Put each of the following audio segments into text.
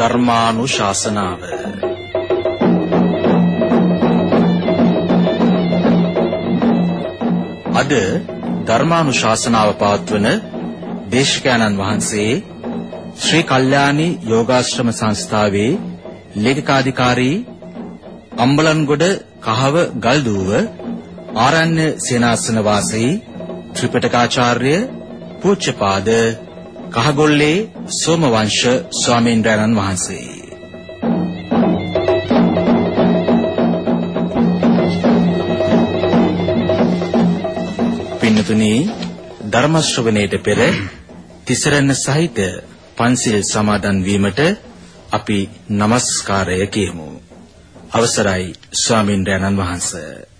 ධර්මානුශාසනාව. අද ධර්මානුශාසනාව පවත්වන දේශකයන්න් වහන්සේ ශ්‍රී කල්යාණී යෝගාශ්‍රම සංස්ථාවේ ලේකකාධිකාරී අම්බලන්ගොඩ කහව ගල්දුව ආරණ්‍ය සේනාසන වාසී ත්‍රිපිටකාචාර්ය පූජ්‍යපාද කහගොල්ලේ සෝමවංශ ස්වාමීන් වහන්සේ. පින්නතුනි ධර්ම ශ්‍රවණයට පෙර තිසරණ සහිත පන්සිල් සමාදන් වීමට අපි নমස්කාරය කියමු. අවසරයි ස්වාමීන් වහන්සේ.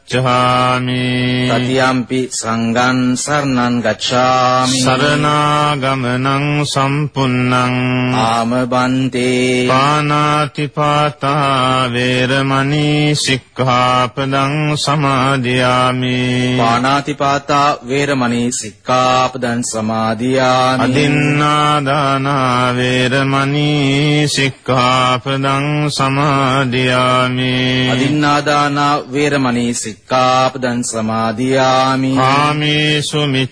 ගච්ඡාමි තතියම්පි සංඝං සරණං ගච්ඡාමි සරණාගමනං සම්පුන්නං ආමබන්තේ පානාති පාතා වේරමණී සික්ඛාපදං සමාදියාමි පානාති පාතා වේරමණී සික්ඛාපදං සමාදියාමි අදින්නා දාන වේරමණී සික්ඛාපදං සමාදියාමි අදින්නා දාන වේරමණී සික්ඛාපදං සික්ඛාපදං සමාදියාමි කාමේසු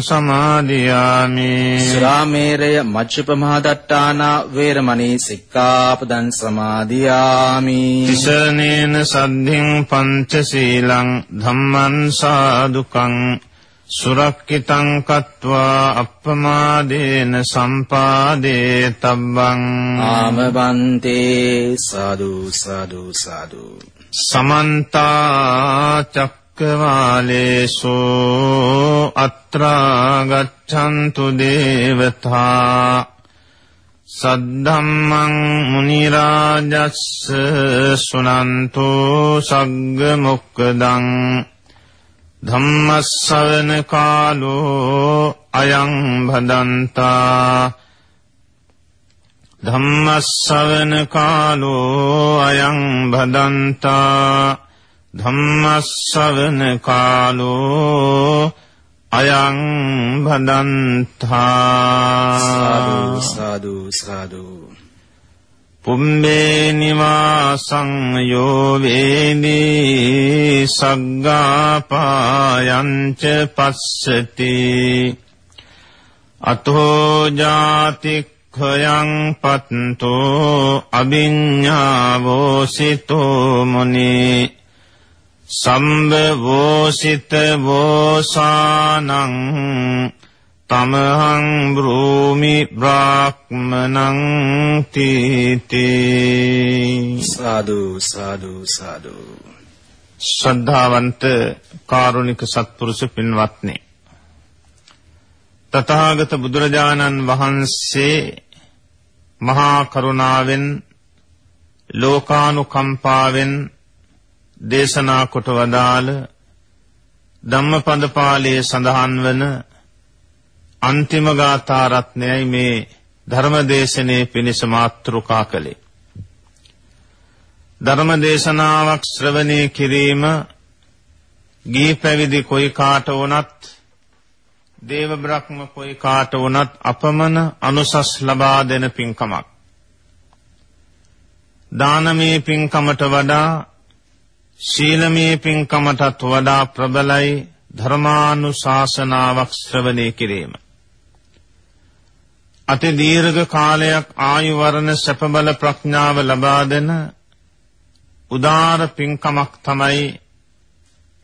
සමාදියාමි. සුරාමේරය මච්චපමහදට්ඨානා වේරමණී සික්ඛාපදං සමාදියාමි. තිසරණේන සද්ධින් පංචශීලං ධම්මං සාදුකං සුරක්කිතං කତ୍වා අප්පමාදේන සම්පාදේ තබ්බං. ආමබන්තේ සාදු සාදු සාදු. සමන්ත චක්කවාලේසු අත්‍රා ගච්ඡන්තු දේවතා සද්ධම්මං මුනි රාජස්ස සුනන්තු සග්ග මොක්කදං ධම්මස්සවන කාලෝ අයං භදන්තා ධම්මස්සවන කාලෝ අයං භදන්තා ධම්මස්සවන කාලෝ අයං භදන්තා සාදු සාදු සාදු. පුම්බේ නිවාසං යෝ වේදී සග්ගාපායංච පස්සති. අතෝ ජාතික් khයං පත්තෝ අභිඤ්ඤාවෝසිතෝ මුනි සම්බවෝසිත වෝසානං තමහං බ්‍රූමි බ්‍රාහ්මනං තීති සාදු සාදු සාදු. ශ්‍රද්ධාවන්ත කාරුණික සත්පුරුෂ පින්වත්නි තථාගත බුදුරජාණන් වහන්සේ මහා කරුණාවෙන් ලෝකානුකම්පාවෙන් දේශනා කොට වදාළ ධම්මපද පාළියේ සඳහන් වන අන්තිම ගාථා රත්නයයි මේ ධර්මදේශනයේ පිණිස මාතෘකා කළේ. ධර්මදේශනාවක් ශ්‍රවණය කිරීම ගී පැවිදි කොයි කාට වුණත් දේව බ්‍රහ්ම කොයි කාට වුණත් අපමණ අනුසස් ලබා දෙන පින්කමක්. දානමේ පින්කමට වඩා ශීලමේ පින්කමටත් වඩා ප්‍රබලයි ධර්මානුශාසනාවක් ශ්‍රවණය කිරීම. අති දීර්ඝ කාලයක් ආයු වරණ සැප බල ප්‍රඥාව ලබා දෙන උදාර පින්කමක් තමයි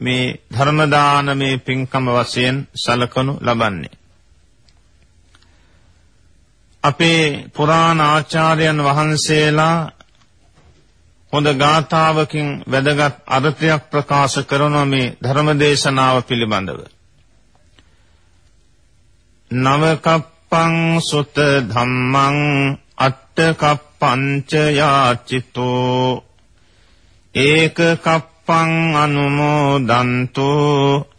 මේ ධර්ම දානමේ පින්කම වශයෙන් සලකනු ලබන්නේ. අපේ පුරාණ ආචාර්යයන් වහන්සේලා හොඳ ගාථාවකින් වැදගත් අර්ථයක් ප්‍රකාශ කරන මේ ධර්ම දේශනාව පිළිබඳව. නවකප් කප්පං සුත ධම්මං අට්ඨ කප්පංච යාචිතෝ ඒක කප්පං අනුමෝදන්තෝ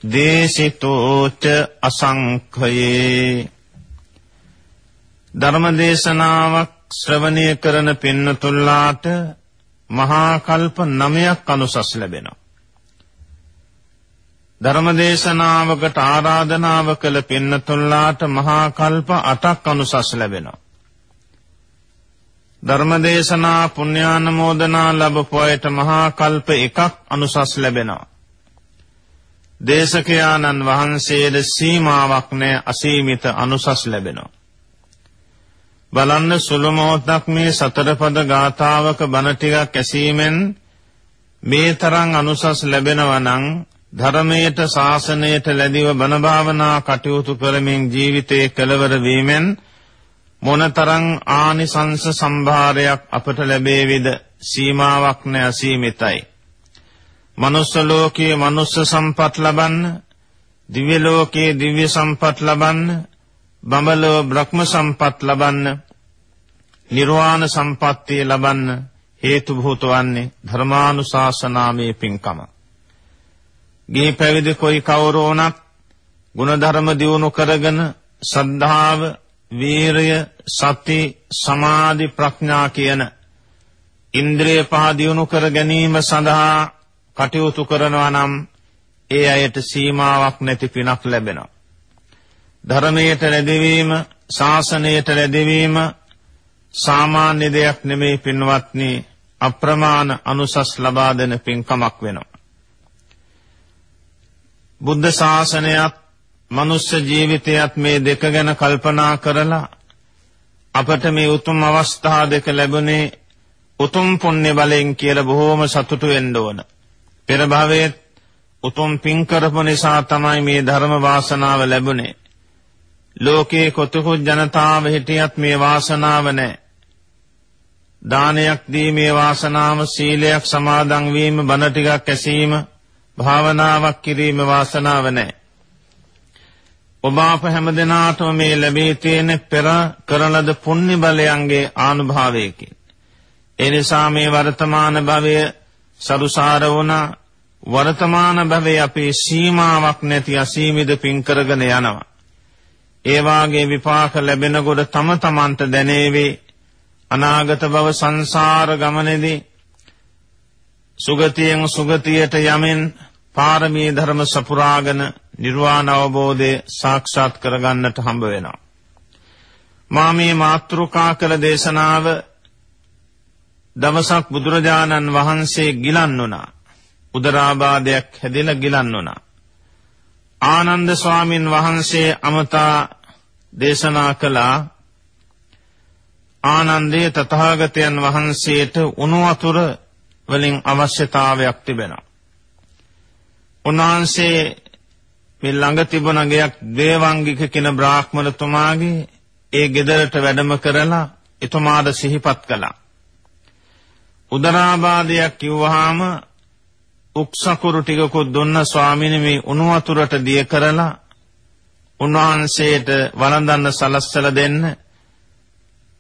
දේශිතෝ ච අසංඛයේ ධර්මදේශනාවක් ශ්‍රවණය කරන පින්නතුල්ලාට මහා කල්ප 9ක් අනුසස් ලැබෙනවා ධර්මදේශනාවකට ආරාධනාව කළ පින්නතුල්ලාට මහා කල්ප 8ක් අනුසස් ලැබෙනවා. ධර්මදේශනා පුණ්‍යානුමෝදනා ලැබපු අයට මහා කල්ප එකක් අනුසස් ලැබෙනවා. දේශකයාණන් වහන්සේද සීමාවක් නැ අසීමිත අනුසස් ලැබෙනවා. බලන්න සුළු මොහොතක් මේ සතරපද ගාථාවක බණ ටිකක් ඇසීමෙන් මේ තරම් අනුසස් ලැබෙනවා නම් ධර්මයට ශාසනයට ලැබිව බණ භාවනා කටයුතු කරමින් ජීවිතයේ කෙලවර වීමෙන් මොනතරම් ආනිසංස සම්භාරයක් අපට ලැබේවිද සීමාවක් නැ අසීමිතයි. මනුස්ස ලෝකයේ මනුස්ස සම්පත් ලබන්න, දිව්‍ය ලෝකයේ දිව්‍ය සම්පත් ලබන්න, බඹලෝ බ්‍රහ්ම සම්පත් ලබන්න, නිර්වාණ සම්පත්තිය ලබන්න හේතු භූත වන්නේ ධර්මානුශාසනාමේ පින්කම. ගේ පැවිදි කොයි කවුරු වුණත් ගුණධර්ම දියුණු කරගෙන සද්ධාව, වීරය, සති, සමාධි, ප්‍රඥා කියන ඉන්ද්‍රිය පහ දියුණු කර ගැනීම සඳහා කටයුතු කරනවා නම් ඒ අයට සීමාවක් නැති පිනක් ලැබෙනවා. ධර්මයට ලැබවීම, ශාසනයට ලැබවීම සාමාන්‍ය දෙයක් නෙමේ පින්වත්නි අප්‍රමාණ අනුසස් ලබා දෙන පින්කමක් වෙනවා. බුද්ධ ශාසනයත් මනුෂ්‍ය ජීවිතයත් මේ දෙක ගැන කල්පනා කරලා අපට මේ උතුම් අවස්ථා දෙක ලැබුණේ උතුම් පුණ්‍ය බලයෙන් කියලා බොහෝම සතුටු වෙන්න ඕන. පෙර භවයේ උතුම් පින් කරපු නිසා තමයි මේ ධර්ම වාසනාව ලැබුණේ. ලෝකේ කොතෙකු ජනතාව හිටියත් මේ වාසනාව නැහැ. දානයක් දීමේ වාසනාව සීලයක් සමාදන් වීම බණ ටිකක් ඇසීම භාවනාවක් කිරීම වාසනාව නැහැ. ඔබ අප හැම දිනාටම මේ ලැබී තියෙන පෙර කරන ලද පුණ්‍ය බලයන්ගේ ආනුභාවයකින්. ඒ නිසා මේ වර්තමාන භවය සරුසාර වුණා වර්තමාන භවයේ අපේ සීමාවක් නැති අසීමිත පින් කරගෙන යනවා. ඒ වාගේ විපාක ලැබෙනකොට තම තමන්ට දැනේවි අනාගත භව සංසාර ගමනේදී සුගතියෙන් සුගතියට යමින් පාරමී ධර්ම සපුරාගෙන නිර්වාණ අවබෝධය සාක්ෂාත් කරගන්නට හම්බ වෙනවා. මා මේ මාතෘකා කළ දේශනාව දවසක් බුදුරජාණන් වහන්සේ ගිලන් වුණා. උදරාබාධයක් හැදෙලා ගිලන් වුණා. ආනන්ද ස්වාමින් වහන්සේ අමතා දේශනා කළා ආනන්දේ තථාගතයන් වහන්සේට උණු වතුර වලින් අවශ්‍යතාවයක් තිබෙනවා. උන්වහන්සේ මේ ළඟ තිබුණ ගයක් දේවංගික කියන බ්‍රාහ්මණතුමාගේ ඒ ගෙදරට වැඩම කරලා එතුමාට සිහිපත් කළා. උදරාබාධයක් කිව්වහම උක්සකුරු ටිකකුත් දුන්න ස්වාමීනි මේ උණු වතුරට දිය කරලා උන්වහන්සේට වළඳන්න සලස්සලා දෙන්න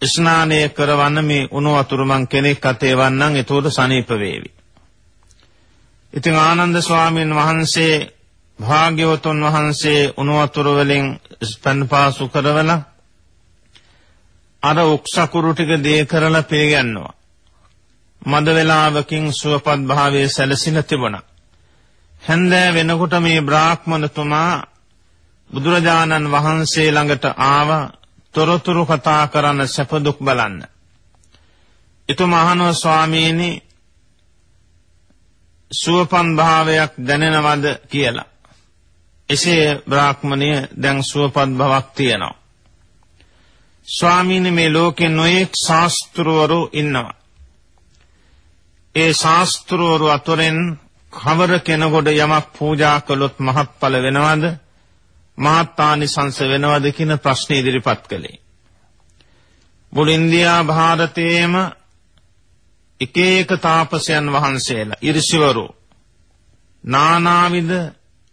ස්නානය කරවන්න මේ උණු වතුර මං කෙනෙක් අතේ වන්නම් ඒතකොට සනීප වේවි. ඉතින් ආනන්ද ස්වාමීන් වහන්සේ භාග්‍යවතුන් වහන්සේ උණු වතුර වලින් ස්පන්පාසු කරවලා අර උක්සකුරු ටික දේ කරලා පිළිගන්නවා. මද වේලාවකින් සුවපත් භාවයේ සැලසිලා තිබුණා. හැන්දෑ වෙනකොට මේ බ්‍රාහ්මණතුමා බුදුරජාණන් වහන්සේ ළඟට ආවා තොරතුරු කතා කරන්න සැප දුක් බලන්න. එතුමා අහනවා ස්වාමීනි සුවපන් භාවයක් දැනෙනවද කියලා. එසේ බ්‍රාහ්මණය දැන් සුවපත් භාවක් තියෙනවා. ස්වාමීනි මේ ලෝකේ නොයෙක් ශාස්ත්‍රවරු ඉන්නවා. ඒ ශාස්ත්‍රවරු අතරින් කවර කෙනෙකුට යමක් පූජා කළොත් මහත්ඵල වෙනවද? මහත්ානිසංස වෙනවද කියන ප්‍රශ්න ඉදිරිපත් කළේ. මුළු ඉන්දියා භාරතයේම එක එක තාපසයන් වහන්සේලා ඉරිසිවරු නානාවිද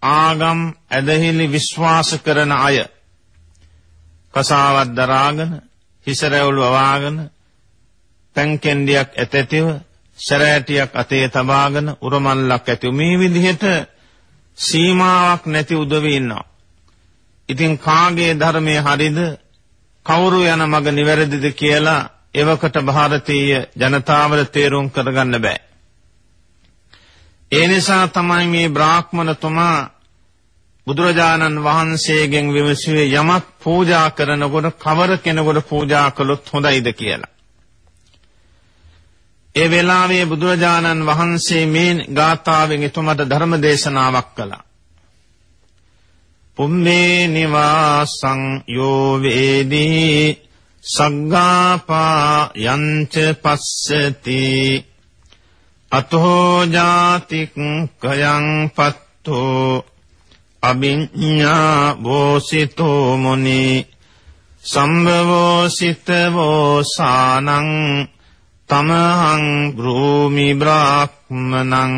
ආගම් ඇදහිලි විශ්වාස කරන අය කසාවත් දරාගෙන හිසරැවුල් වවාගෙන පැන්කෙන්ඩියක් ඇතැතිව සැරෑටියක් අතේ තබාගෙන උරමල්ලක් ඇතිව මේ විදිහට සීමාවක් නැති උදවි ඉන්නවා. ඉතින් කාගේ ධර්මයේ හරිද කවුරු යන මග නිවැරදිද කියලා එවකට ಭಾರತೀಯ ජනතාවට තේරුම් කරගන්න බෑ. ඒ නිසා තමයි මේ බ්‍රාහ්මණතුමා බුදුරජාණන් වහන්සේගෙන් විමසුවේ යමක් පූජා කරනකොට කවර කෙනෙකුට පූජා කළොත් හොඳයිද කියලා. ඒ වෙලාවේ බුදුරජාණන් වහන්සේ මේ ගාථාවෙන් එතුමට ධර්ම දේශනාවක් කළා. පුම්මේ නිවාසං යෝ වේදී සග්ගාපා යංච පස්සති අතෝ ජාතික් කයං පත්තෝ අභිඤ්ඤා වෝසිතෝ මුනි සම්භවෝ සිතවෝ සානං තමහං බ්‍රූමි බ්‍රාහ්මනං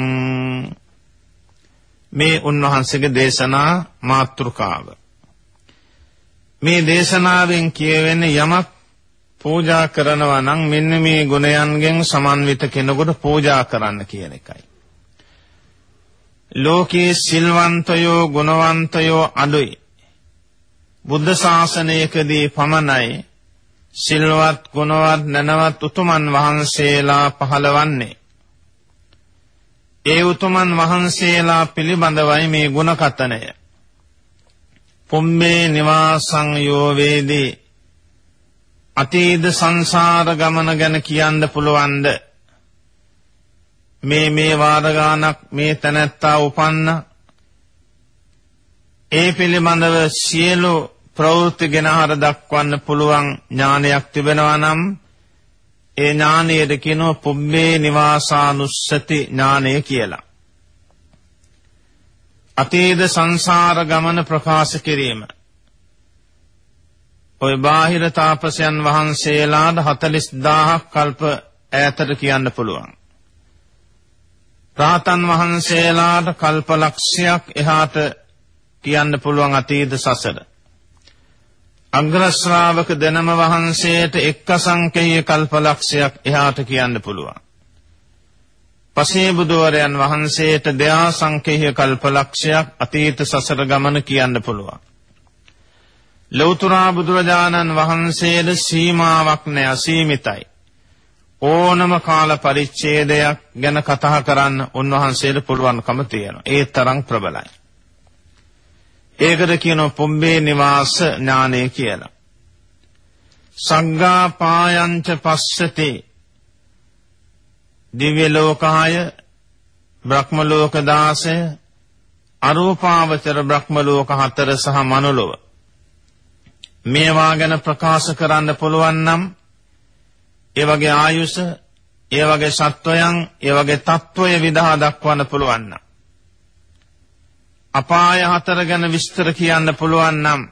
මේ උන්වහන්සේගේ දේශනා මාතෘකාව මේ දේශනාවෙන් කියවෙන්නේ යමක් පූජා කරනවා නම් මෙන්න මේ ගුණයන්ගෙන් සමන්විත කෙනෙකුට පූජා කරන්න කියන එකයි. ලෝකයේ සිල්වන්තයෝ ගුණවන්තයෝ අඩුයි. බුද්ධ ශාසනයකදී පමණයි සිල්වත් ගුණවත් නැනවත් උතුමන් වහන්සේලා පහළවන්නේ. ඒ උතුමන් වහන්සේලා පිළිබඳවයි මේ ගුණ කතනය. පුම්මේ නිවාසං යෝ වේදී අතීත සංසාර ගමන ගැන කියන්න පුළුවන්ද මේ මේ වාර ගානක් මේ තැනැත්තා උපන්න ඒ පිළිබඳව සියලු ප්‍රවෘත්ති ගෙනහර දක්වන්න පුළුවන් ඥානයක් තිබෙනවා නම් ඒ ඥානයට කියනවා පුබ්බේ නිවාසානුස්සති ඥානය කියලා. අතීත සංසාර ගමන ප්‍රකාශ කිරීම. ඔය බාහිර තාපසයන් වහන්සේලාට 40000ක් කල්ප ඈතට කියන්න පුළුවන්. රාතන් වහන්සේලාට කල්ප ලක්ෂයක් එහාට කියන්න පුළුවන් අතීත සසර. අග්‍ර ශ්‍රාවක දෙනම වහන්සේට එක් අසංකේය කල්පලක්ෂයක් එහාට කියන්න පුළුවන්. පසේ බුදුවරයන් වහන්සේට දෙයා සංකේය කල්පලක්ෂයක් අතීත සසර ගමන කියන්න පුළුවන්. ලෞතුරා බුදුරජාණන් වහන්සේට සීමාවක් නැ අසීමිතයි. ඕනම කාල පරිච්ඡේදයක් ගැන කතා කරන්න උන්වහන්සේට පුළුවන්කම තියෙනවා. ඒ තරම් ප්‍රබලයි. ඒකට කියනවා පොම්බේ නිවාස ඥානය කියලා. සංගාපායංච පස්සතේ දිව්‍ය ලෝකාය බ්‍රහ්ම ලෝක 16 අරූපාවචර බ්‍රහ්ම ලෝක 4 සහ මනුලොව මේවා ගැන ප්‍රකාශ කරන්න පුළුවන් නම් ඒ වගේ ආයුෂ ඒ වගේ සත්වයන් ඒ වගේ తত্ত্বය විදහා දක්වන්න පුළුවන් නම් අපාය හතර ගැන විස්තර කියන්න පුළුවන් නම්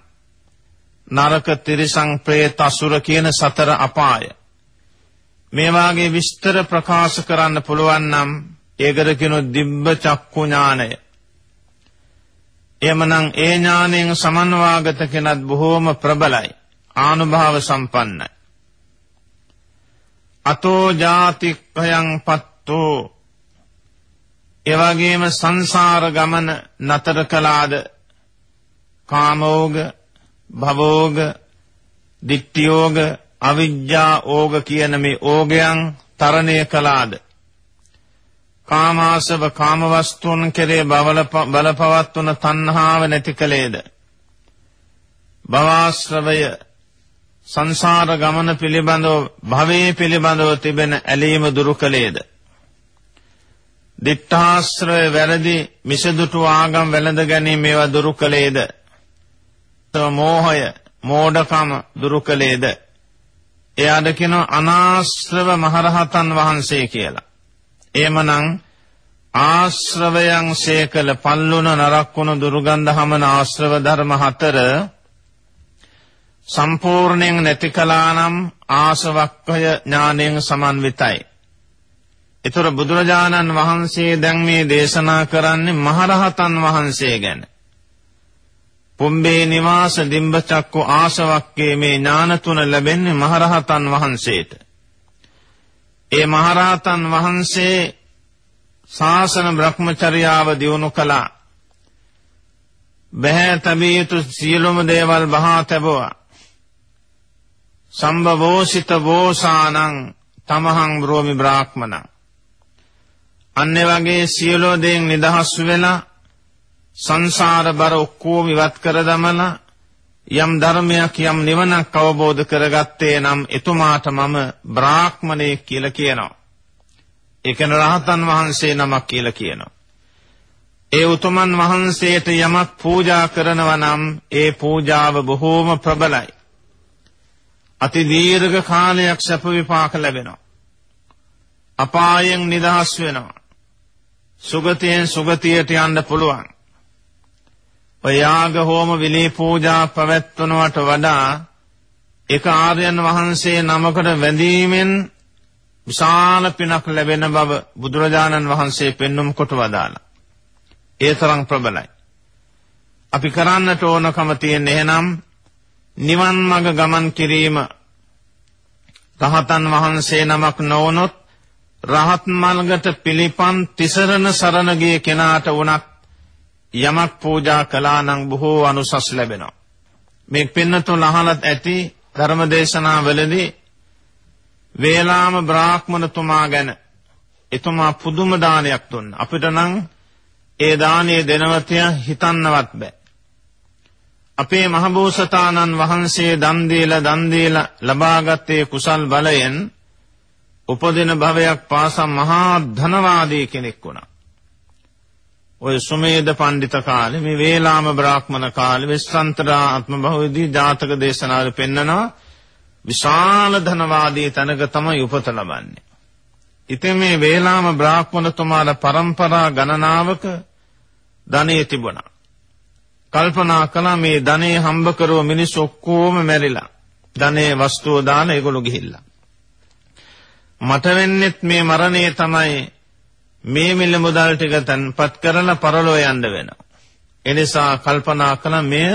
නරක තිරිසං പ്രേත අසුර කියන සතර අපාය. මේ වාගේ විස්තර ප්‍රකාශ කරන්න පුළුවන් නම් ඒකට කියනොත් දිබ්බ චක්කු ඥානය. එමනම් ඒ ඥාණයෙන් සමන්වාගත කෙනත් බොහෝම ප්‍රබලයි. ආනුභාව සම්පන්නයි. අතෝ ජාතික්ඛයන් පත්තෝ එවැගේම සංසාර ගමන නතර කළාද? කාමෝග භවෝග දිට්ඨියෝග අවිජ්ජා ඕග කියන මේ ඕගයන් තරණය කළාද? කාමාසව කාමවස්තුන් කෙරේ බලපවත්වන තණ්හාව නැති කලේද භවආශ්‍රවය සංසාර ගමන පිළිබඳව භවයේ පිළිබඳව තිබෙන ඇලීම දුරු කලේද දිඨාශ්‍රය වැරදි මිසදුටු ආගම් වැළඳ ගැනීම ඒවා දුරු කලේද මෝහය මෝඩකම දුරු කලේද එයාට කියනවා අනාශ්‍රව මහරහතන් වහන්සේ කියලා. එහෙමනම් ආශ්‍රවයන් සේකල පල්ලුන නරක්කුණු දුර්ගන්ධ හමන ආශ්‍රව ධර්ම හතර සම්පූර්ණයෙන් නැති කළා නම් ආසවක්ඛය ඥාණයෙන් සමන්විතයි. ඒතර බුදුරජාණන් වහන්සේ දැන් මේ දේශනා කරන්නේ මහරහතන් වහන්සේ ගැන. පුම්බේ නිවාස දිම්බචක්කු ආසවක්කේ මේ ඥාන තුන ලැබෙන්නේ මහරහතන් වහන්සේට. ඒ මහරහතන් වහන්සේ ශාසන බ්‍රහ්මචර්යාව දියුණු කළා. බහැ තබිය යුතු සියලුම දේවල් බහා තැබුවා. සම්භවෝසිත වෝසානං තමහං බ්‍රෝමි බ්‍රාහ්මණ අන්නේ වගේ සියලෝ දෙයින් නිදහස් වෙලා සංසාර බර ඔක්කොම ඉවත් කර දමලා යම් ධර්මයක් යම් නිවනක් අවබෝධ කරගත්තේ නම් එතුමාට මම බ්‍රාහ්මණයෙක් කියලා කියනවා. ඒක රහතන් වහන්සේ නමක් කියලා කියනවා. ඒ උතුමන් වහන්සේට යමක් පූජා කරනවා නම් ඒ පූජාව බොහෝම ප්‍රබලයි. අති දීර්ඝ කාලයක් සැප විපාක ලැබෙනවා. අපායෙන් නිදහස් වෙනවා. සුගතියෙන් සුගතියට යන්න පුළුවන්. ඔය යාග හෝම විලී පූජා පැවැත්වනවට වඩා එක ආර්යයන් වහන්සේ නමකට වැඳීමෙන් විශාල පිනක් ලැබෙන බව බුදුරජාණන් වහන්සේ පෙන්눔 කොට වදාලා. ඒ තරම් ප්‍රබලයි. අපි කරන්නට ඕනකම තියෙන එහෙනම් නිවන් මඟ ගමන් කිරීම රහතන් වහන්සේ නමක් නොවනොත් රහත් මල්ගට පිළිපන් තිසරණ සරණ ගිය කෙනාට වුණත් යමක් පූජා කළා නම් බොහෝ අනුසස් ලැබෙනවා. මේ පින්නතුන් අහලත් ඇති ධර්මදේශනාවලදී වේලාම බ්‍රාහ්මණතුමා ගැන එතුමා පුදුම දානයක් දුන්න. අපිට නම් ඒ දානයේ දෙනවතිය හිතන්නවත් බෑ. අපේ මහබෝසතාණන් වහන්සේ දන් දීලා දන් දීලා ලබාගත්තේ කුසල් බලයෙන් උපදින භවයක් පාසා මහා ධනවාදී කෙනෙක් වුණා. ඔය සුමේද පඬිත කාලේ මේ වේලාම බ්‍රාහ්මණ කාලේ විස්සන්තරා ආත්ම භවයේදී ජාතක දේශනාවල පෙන්නනවා විශාල ධනවාදී තනක තමයි උපත ලබන්නේ. ඉතින් මේ වේලාම බ්‍රාහ්මණතුමාලා પરම්පරා ගණනාවක ධනෙ තිබුණා. කල්පනා කළා මේ ධනෙ හම්බ කරව මිනිස්සු ඔක්කොම මැරිලා. ධනෙ වස්තුව දාන ඒගොල්ලෝ ගිහිල්ලා. මට වෙන්නෙත් මේ මරණය තමයි මේ මිල මුදල් ටික තන්පත් කරලා පරලෝ යන්න වෙනවා. එනිසා කල්පනා කළා මෙය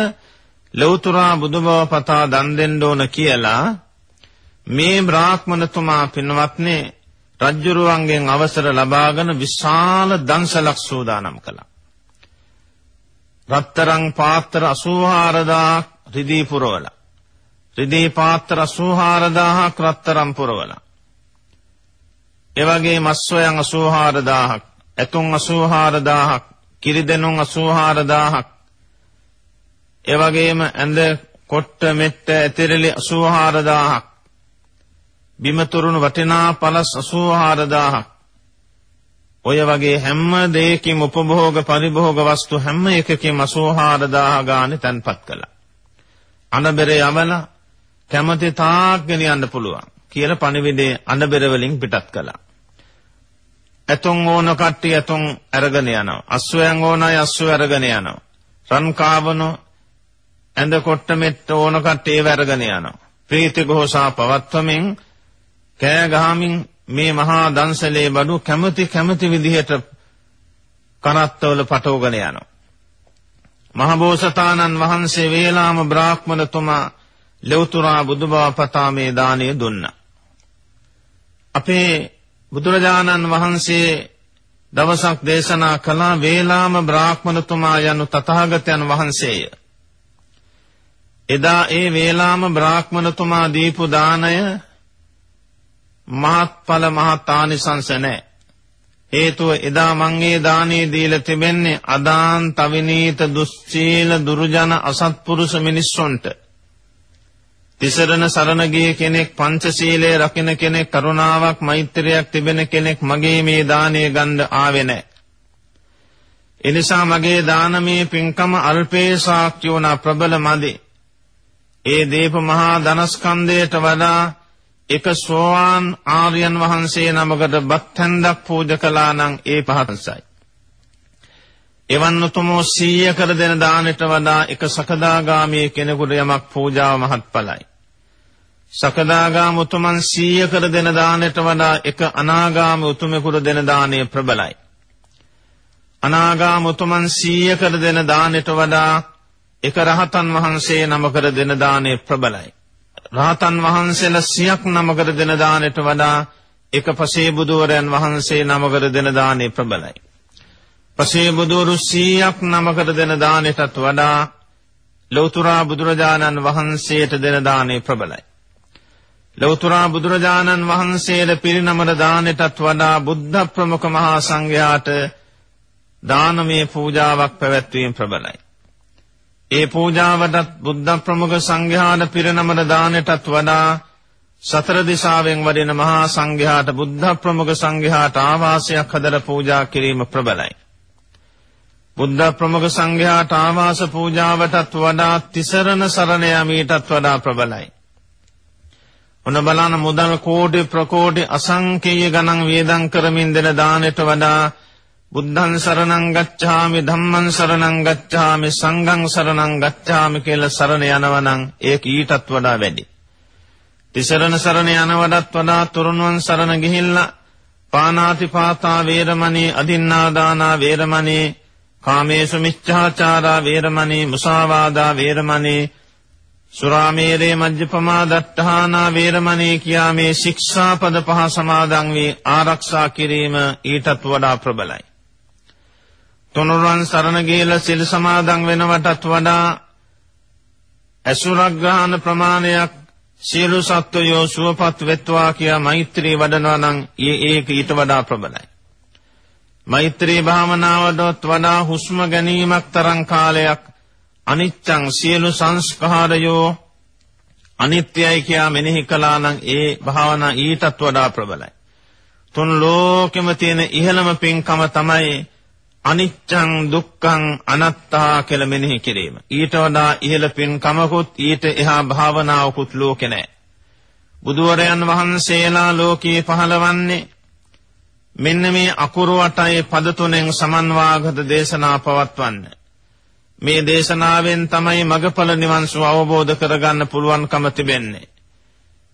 ලෞතුරා බුදුබව පතා දන් දෙන්න ඕන කියලා මේ බ්‍රාහ්මණතුමා පින්වත්නි රජ්ජුරුවන්ගෙන් අවසර ලබාගෙන විශාල දන්සලක් සූදානම් කළා. රත්තරන් පාත්‍ර 84000ක් රිදී පුරවලා රිදී පාත්‍ර 84000ක් රත්තරන් පුරවලා ඒ වගේ මස්සොයන් 84000ක් ඇතුන් 84000ක් කිරිදෙනුන් 84000ක් ඒ වගේම ඇඳ කොට්ට මෙට්ට ඇතිරලි 84000ක් බිමතුරුණු වටිනා පළස් 84000ක් ඔය වගේ හැම දෙයකින් උපභෝග පරිභෝග වස්තු හැම එකකින්ම 84000 ගානේ තැන්පත් කළා. අනබෙරේ යවන කැමති තාක් ගෙනියන්න පුළුවන් කියලා පණිවිඩේ අනබෙර වලින් පිටත් කළා. ඇතුන් ඕන කට්ටිය ඇතුන් අරගෙන යනවා. අස්වැයන් ඕනයි අස්ව අරගෙන යනවා. රන් කාවනෝ ඇඳ කොට්ට මෙට්ට ඕන කට්ටිය ඒව අරගෙන යනවා. ප්‍රීති ഘോഷා පවත්වමින් කෑ ගහමින් මේ මහා දන්සලේ බඩු කැමති කැමති විදිහට කරත්තවල පටවගෙන යනවා. මහබෝසතාණන් වහන්සේ වේලාම බ්‍රාහ්මණතුමා ලෞතුරා බුදුබව පතා මේ දාණය දුන්නා. අපේ බුදුරජාණන් වහන්සේ දවසක් දේශනා කළා වේලාම බ්‍රාහ්මණතුමා යනු තථාගතයන් වහන්සේය. එදා ඒ වේලාම බ්‍රාහ්මණතුමා දීපු දාණය මහත්ඵල මහතානිසංස නැහැ. හේතුව එදා මං ඒ දානේ දීලා තිබෙන්නේ අදාන් තවිනීත දුස්සීල දුර්ජන අසත්පුරුෂ මිනිස්සුන්ට. තිසරණ සරණ ගිය කෙනෙක් පංචශීලයේ රකින්න කෙනෙක් කරුණාවක් මෛත්‍රියක් තිබෙන කෙනෙක් මගේ මේ දානේ ගන්න ආවේ නැහැ. එනිසා මගේ දානමේ පින්කම අල්පේ ශාක්‍යෝන ප්‍රබල මදි. ඒ දීප මහා ධනස්කන්ධයට වඩා එක සෝවාන් ආර්යයන් වහන්සේ නමකට බත් හැන්දක් පූජා කළා නම් ඒ පහතසයි. එවන් උතුමෝ සීය කර දෙන දානෙට වඩා එක සකදාගාමී කෙනෙකුට යමක් පූජාව මහත්ඵලයි. සකදාගාම උතුමන් සීය කර දෙන දානෙට වඩා එක අනාගාම උතුමෙකුට දෙන දානය ප්‍රබලයි. අනාගාම උතුමන් සීය කර දෙන දානෙට වඩා එක රහතන් වහන්සේ නමකර දෙන දානය ප්‍රබලයි. රහතන් වහන්සේලා සියක් නමකර දෙන දානෙට වඩා එක පසේ බුදුවරයන් වහන්සේ නමකර දෙන දානය ප්‍රබලයි. පසේ බුදුවරු සීයක් නමකර දෙන දානෙටත් වඩා ලෞතුරා බුදුරජාණන් වහන්සේට දෙන දානය ප්‍රබලයි. ලෞතුරා බුදුරජාණන් වහන්සේට පිරිනමන දානෙටත් වඩා බුද්ධ ප්‍රමුඛ මහා සංඝයාට දානමය පූජාවක් පැවැත්වීම ප්‍රබලයි. ඒ පූජාවටත් බුද්ධ ප්‍රමුඛ සංඝයාට පිරිනමන දානෙටත් වඩා සතර දිසාවෙන් වඩින මහා සංඝයාට බුද්ධ ප්‍රමුඛ සංඝයාට ආවාසයක් හදලා පූජා කිරීම ප්‍රබලයි. බුද්ධ ප්‍රමුඛ සංඝයාට ආවාස පූජාවටත් වඩා තිසරණ සරණ යාමීටත් වඩා ප්‍රබලයි. ඔන්න බලන්න මුදල් කෝටි ප්‍රකෝටි අසංකේය ගණන් වේදම් කරමින් දෙන දානෙට වඩා බුද්ධං සරණං ගච්ඡාමි ධම්මං සරණං ගච්ඡාමි සංඝං සරණං ගච්ඡාමි කියලා සරණ යනවනම් ඒක ඊටත් වඩා වැඩි. තිසරණ සරණ යනවටත් වඩා තුරුණුවන් සරණ ගිහිල්ලා පානාති පාතා වේරමණී අදින්නාදානා වේරමණී කාමේසු මිච්ඡාචාරා වේරමණී මුසාවාදා වේරමණී සුරාමේරේ මජ්ජපමා දට්ඨානා වේරමණී කියා මේ ශික්ෂාපද පහ සමාදන් වී ආරක්ෂා කිරීම ඊටත් වඩා ප්‍රබලයි. තුනුරුවන් සරණ ගියලා සිල් සමාදන් වෙනවටත් වඩා අසුරග්‍රහණ ප්‍රමාණයක් සියලු සත්වයෝ සුවපත් වෙත්වා කියා මෛත්‍රී වඩනවා නම් ඒක ඊට වඩා ප්‍රබලයි. මෛත්‍රී භාවනාවටත් වඩා හුස්ම ගැනීමක් තරම් කාලයක් අනිච්චං සියලු සංස්කාරයෝ අනිත්‍යයි කියා මෙනෙහි කළා නම් ඒ භාවනා ඊටත් වඩා ප්‍රබලයි. තුන් ලෝකෙම තියෙන ඉහළම පින්කම තමයි අනිච්චං දුක්ඛං අනත්තා කියලා මෙනෙහි කිරීම. ඊට වඩා ඉහළ පින්කමකුත් ඊට එහා භාවනාවකුත් ලෝකේ නැහැ. බුදුවරයන් වහන්සේලා ලෝකේ පහළවන්නේ මෙන්න මේ අකුරු අටයි පද තුනෙන් සමන්වාගත දේශනා පවත්වන්න. මේ දේශනාවෙන් තමයි මගඵල නිවන් සුව අවබෝධ කරගන්න පුළුවන්කම තිබෙන්නේ.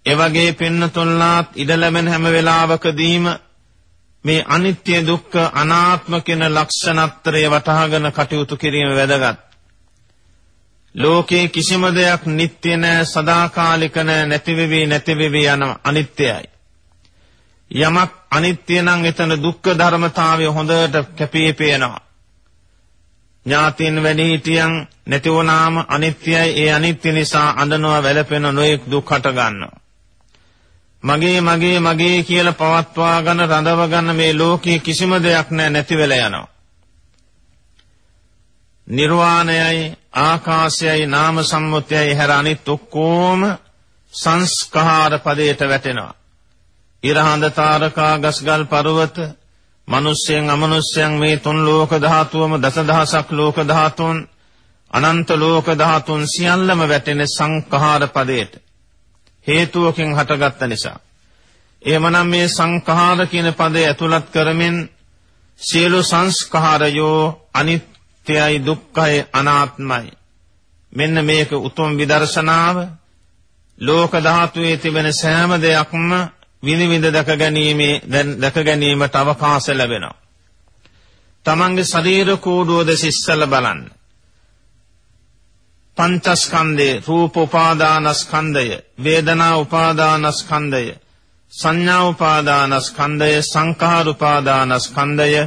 ඒ වගේ පින්නතුන්ලාත් ඉඩ ලැබෙන හැම වෙලාවකදීම මේ අනිත්‍ය දුක්ඛ අනාත්ම කියන ලක්ෂණත්‍රය වටහාගෙන කටයුතු කිරීම වැදගත්. ලෝකේ කිසිම දෙයක් නිට්ටය නැ සදාකාලික නැ නැතිවෙවි නැතිවෙවි යන අනිත්‍යයි. යමක් අනිත්‍ය නම් එතන දුක්ඛ ධර්මතාවය හොඳට කැපී පේනවා. ඥාතින් වැඩි හිටියන් නැති වුණාම අනිත්‍යයි ඒ අනිත්‍ය නිසා අඳනවා වැළපෙන නොයෙක් දුක් හට ගන්නවා. මගේ මගේ මගේ කියලා පවත්වා ගන්න රඳව ගන්න මේ ලෝකයේ කිසිම දෙයක් නැහැ නැති වෙලා යනවා. නිර්වාණයයි ආකාශයයි නාම සම්මුතියයි හැර අනිත් ඔක්කොම සංස්කාර පදයට වැටෙනවා. ඉරහඳ තාරකා ගස්ගල් පර්වත මිනිස්යන් අමනුෂ්‍යයන් මේ තුන් ලෝක ධාතුවම දසදහසක් ලෝක ධාතුන් අනන්ත ලෝක ධාතුන් සියල්ලම වැටෙන සංඛාර පදයට හේතුවකින් හටගත්ත නිසා. එහෙමනම් මේ සංඛාර කියන පදේ ඇතුළත් කරමින් සියලු සංස්කාරයෝ අනිත්‍යයි දුක්ඛයි අනාත්මයි. මෙන්න මේක උතුම් විදර්ශනාව. ලෝක ධාතුවේ තිබෙන සෑම දෙයක්ම විනිවිද දැක ගැනීමේ දැක ගැනීමට අවකාශ ලැබෙනවා. තමන්ගේ ශරීර කෝඩුව දෙස ඉස්සල බලන්න. පංචස්කන්ධේ රූප උපාදානස්කන්ධය වේදනා උපාදානස්කන්ධය සංඥා උපාදානස්කන්ධය සංඛාර උපාදානස්කන්ධය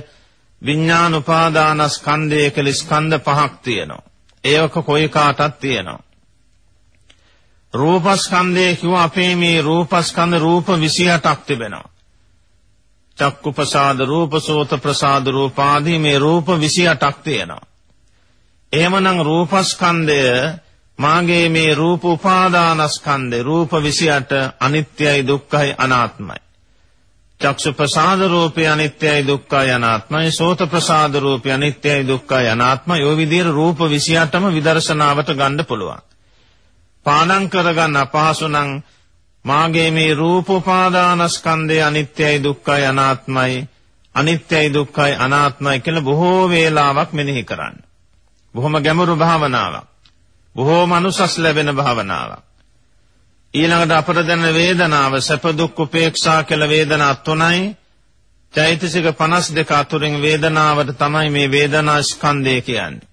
විඥාන උපාදානස්කන්ධය කියලා ස්කන්ධ පහක් තියෙනවා. ඒක කොයි කාටත් තියෙනවා. රූපස්කන්ධය කිව්ව අපේ මේ රූපස්කන්ධ රූප 28ක් තිබෙනවා චක්කු ප්‍රසාද රූප සෝත ප්‍රසාද රූප ආදී මේ රූප 28ක් තියෙනවා එහෙමනම් රූපස්කන්ධය මාගේ මේ රූප උපාදානස්කන්ධය රූප 28 අනිත්‍යයි දුක්ඛයි අනාත්මයි. චක්ෂු ප්‍රසාද රූපේ අනිත්‍යයි දුක්ඛයි අනාත්මයි සෝත ප්‍රසාද රූපේ අනිත්‍යයි දුක්ඛයි අනාත්මයි ඔය විදිහට රූප 28ම විදර්ශනාවට ගන්න පුළුවන්. පාඩම් කරගන්න අපහසු නම් මාගේ මේ රූප උපාදානස්කන්ධය අනිත්‍යයි දුක්ඛයි අනාත්මයි අනිත්‍යයි දුක්ඛයි අනාත්මයි කියලා බොහෝ වේලාවක් මෙනෙහි කරන්න. බොහොම ගැඹුරු භාවනාවක්. බොහෝ මනුසස් ලැබෙන භාවනාවක්. ඊළඟට අපට දැනෙන වේදනාව සැප දුක් උපේක්ෂා කියලා වේදනා තුනයි. චෛතසික 52 අතුරින් වේදනාවට තමයි මේ වේදනා ස්කන්ධය කියන්නේ.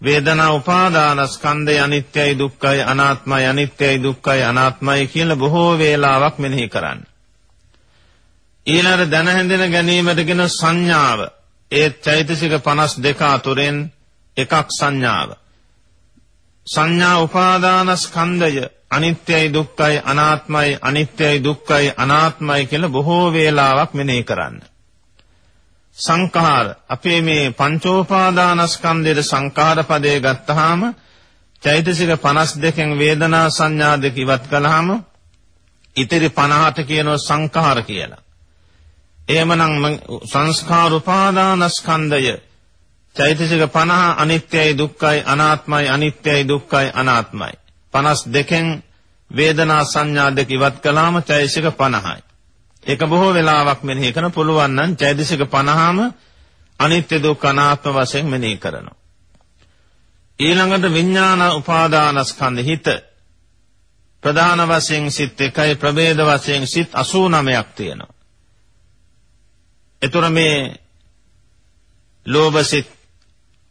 වේදනා උපාදාන ස්කන්ධය අනිත්‍යයි දුක්ඛයි අනාත්මයි අනිත්‍යයි දුක්ඛයි අනාත්මයි කියලා බොහෝ වේලාවක් මෙනෙහි කරන්න. ඊළඟට දැන හැඳින ගැනීමටගෙන සංඥාව ඒ චෛතසික 52 අතුරෙන් එකක් සංඥාව. සංඥා උපාදානස්කන්ධය අනිත්‍යයි දුක්ඛයි අනාත්මයි අනිත්‍යයි දුක්ඛයි අනාත්මයි කියලා බොහෝ වේලාවක් මෙනෙහි කරන්න. සංඛාර. අපේ මේ පංචෝපාදානස්කන්ධයේ සංඛාර පදේ ගත්තාම චෛතසික 52කින් වේදනා සංඥා දෙක ඉවත් කළාම ඉතිරි 50ට කියනවා සංඛාර කියලා. එහෙමනම් සංස්කාර උපාදානස්කන්ධය චෛතසික 50 අනිත්‍යයි දුක්ඛයි අනාත්මයි අනිත්‍යයි දුක්ඛයි අනාත්මයි. 52කින් වේදනා සංඥා දෙක ඉවත් කළාම චෛතසික 50යි ඒක බොහෝ වෙලාවක් මෙනෙහි කරන පුළුවන් නම් චෛතසික 50ම අනිත්‍ය දුක්ඛ අනාත්ම වශයෙන් මෙනෙහි කරනවා ඊළඟට විඥාන උපාදානස්කන්ධ හිත ප්‍රධාන වශයෙන් සිත් එකයි ප්‍රභේද වශයෙන් සිත් 89ක් තියෙනවා. ඒතර මේ ලෝභ සිත්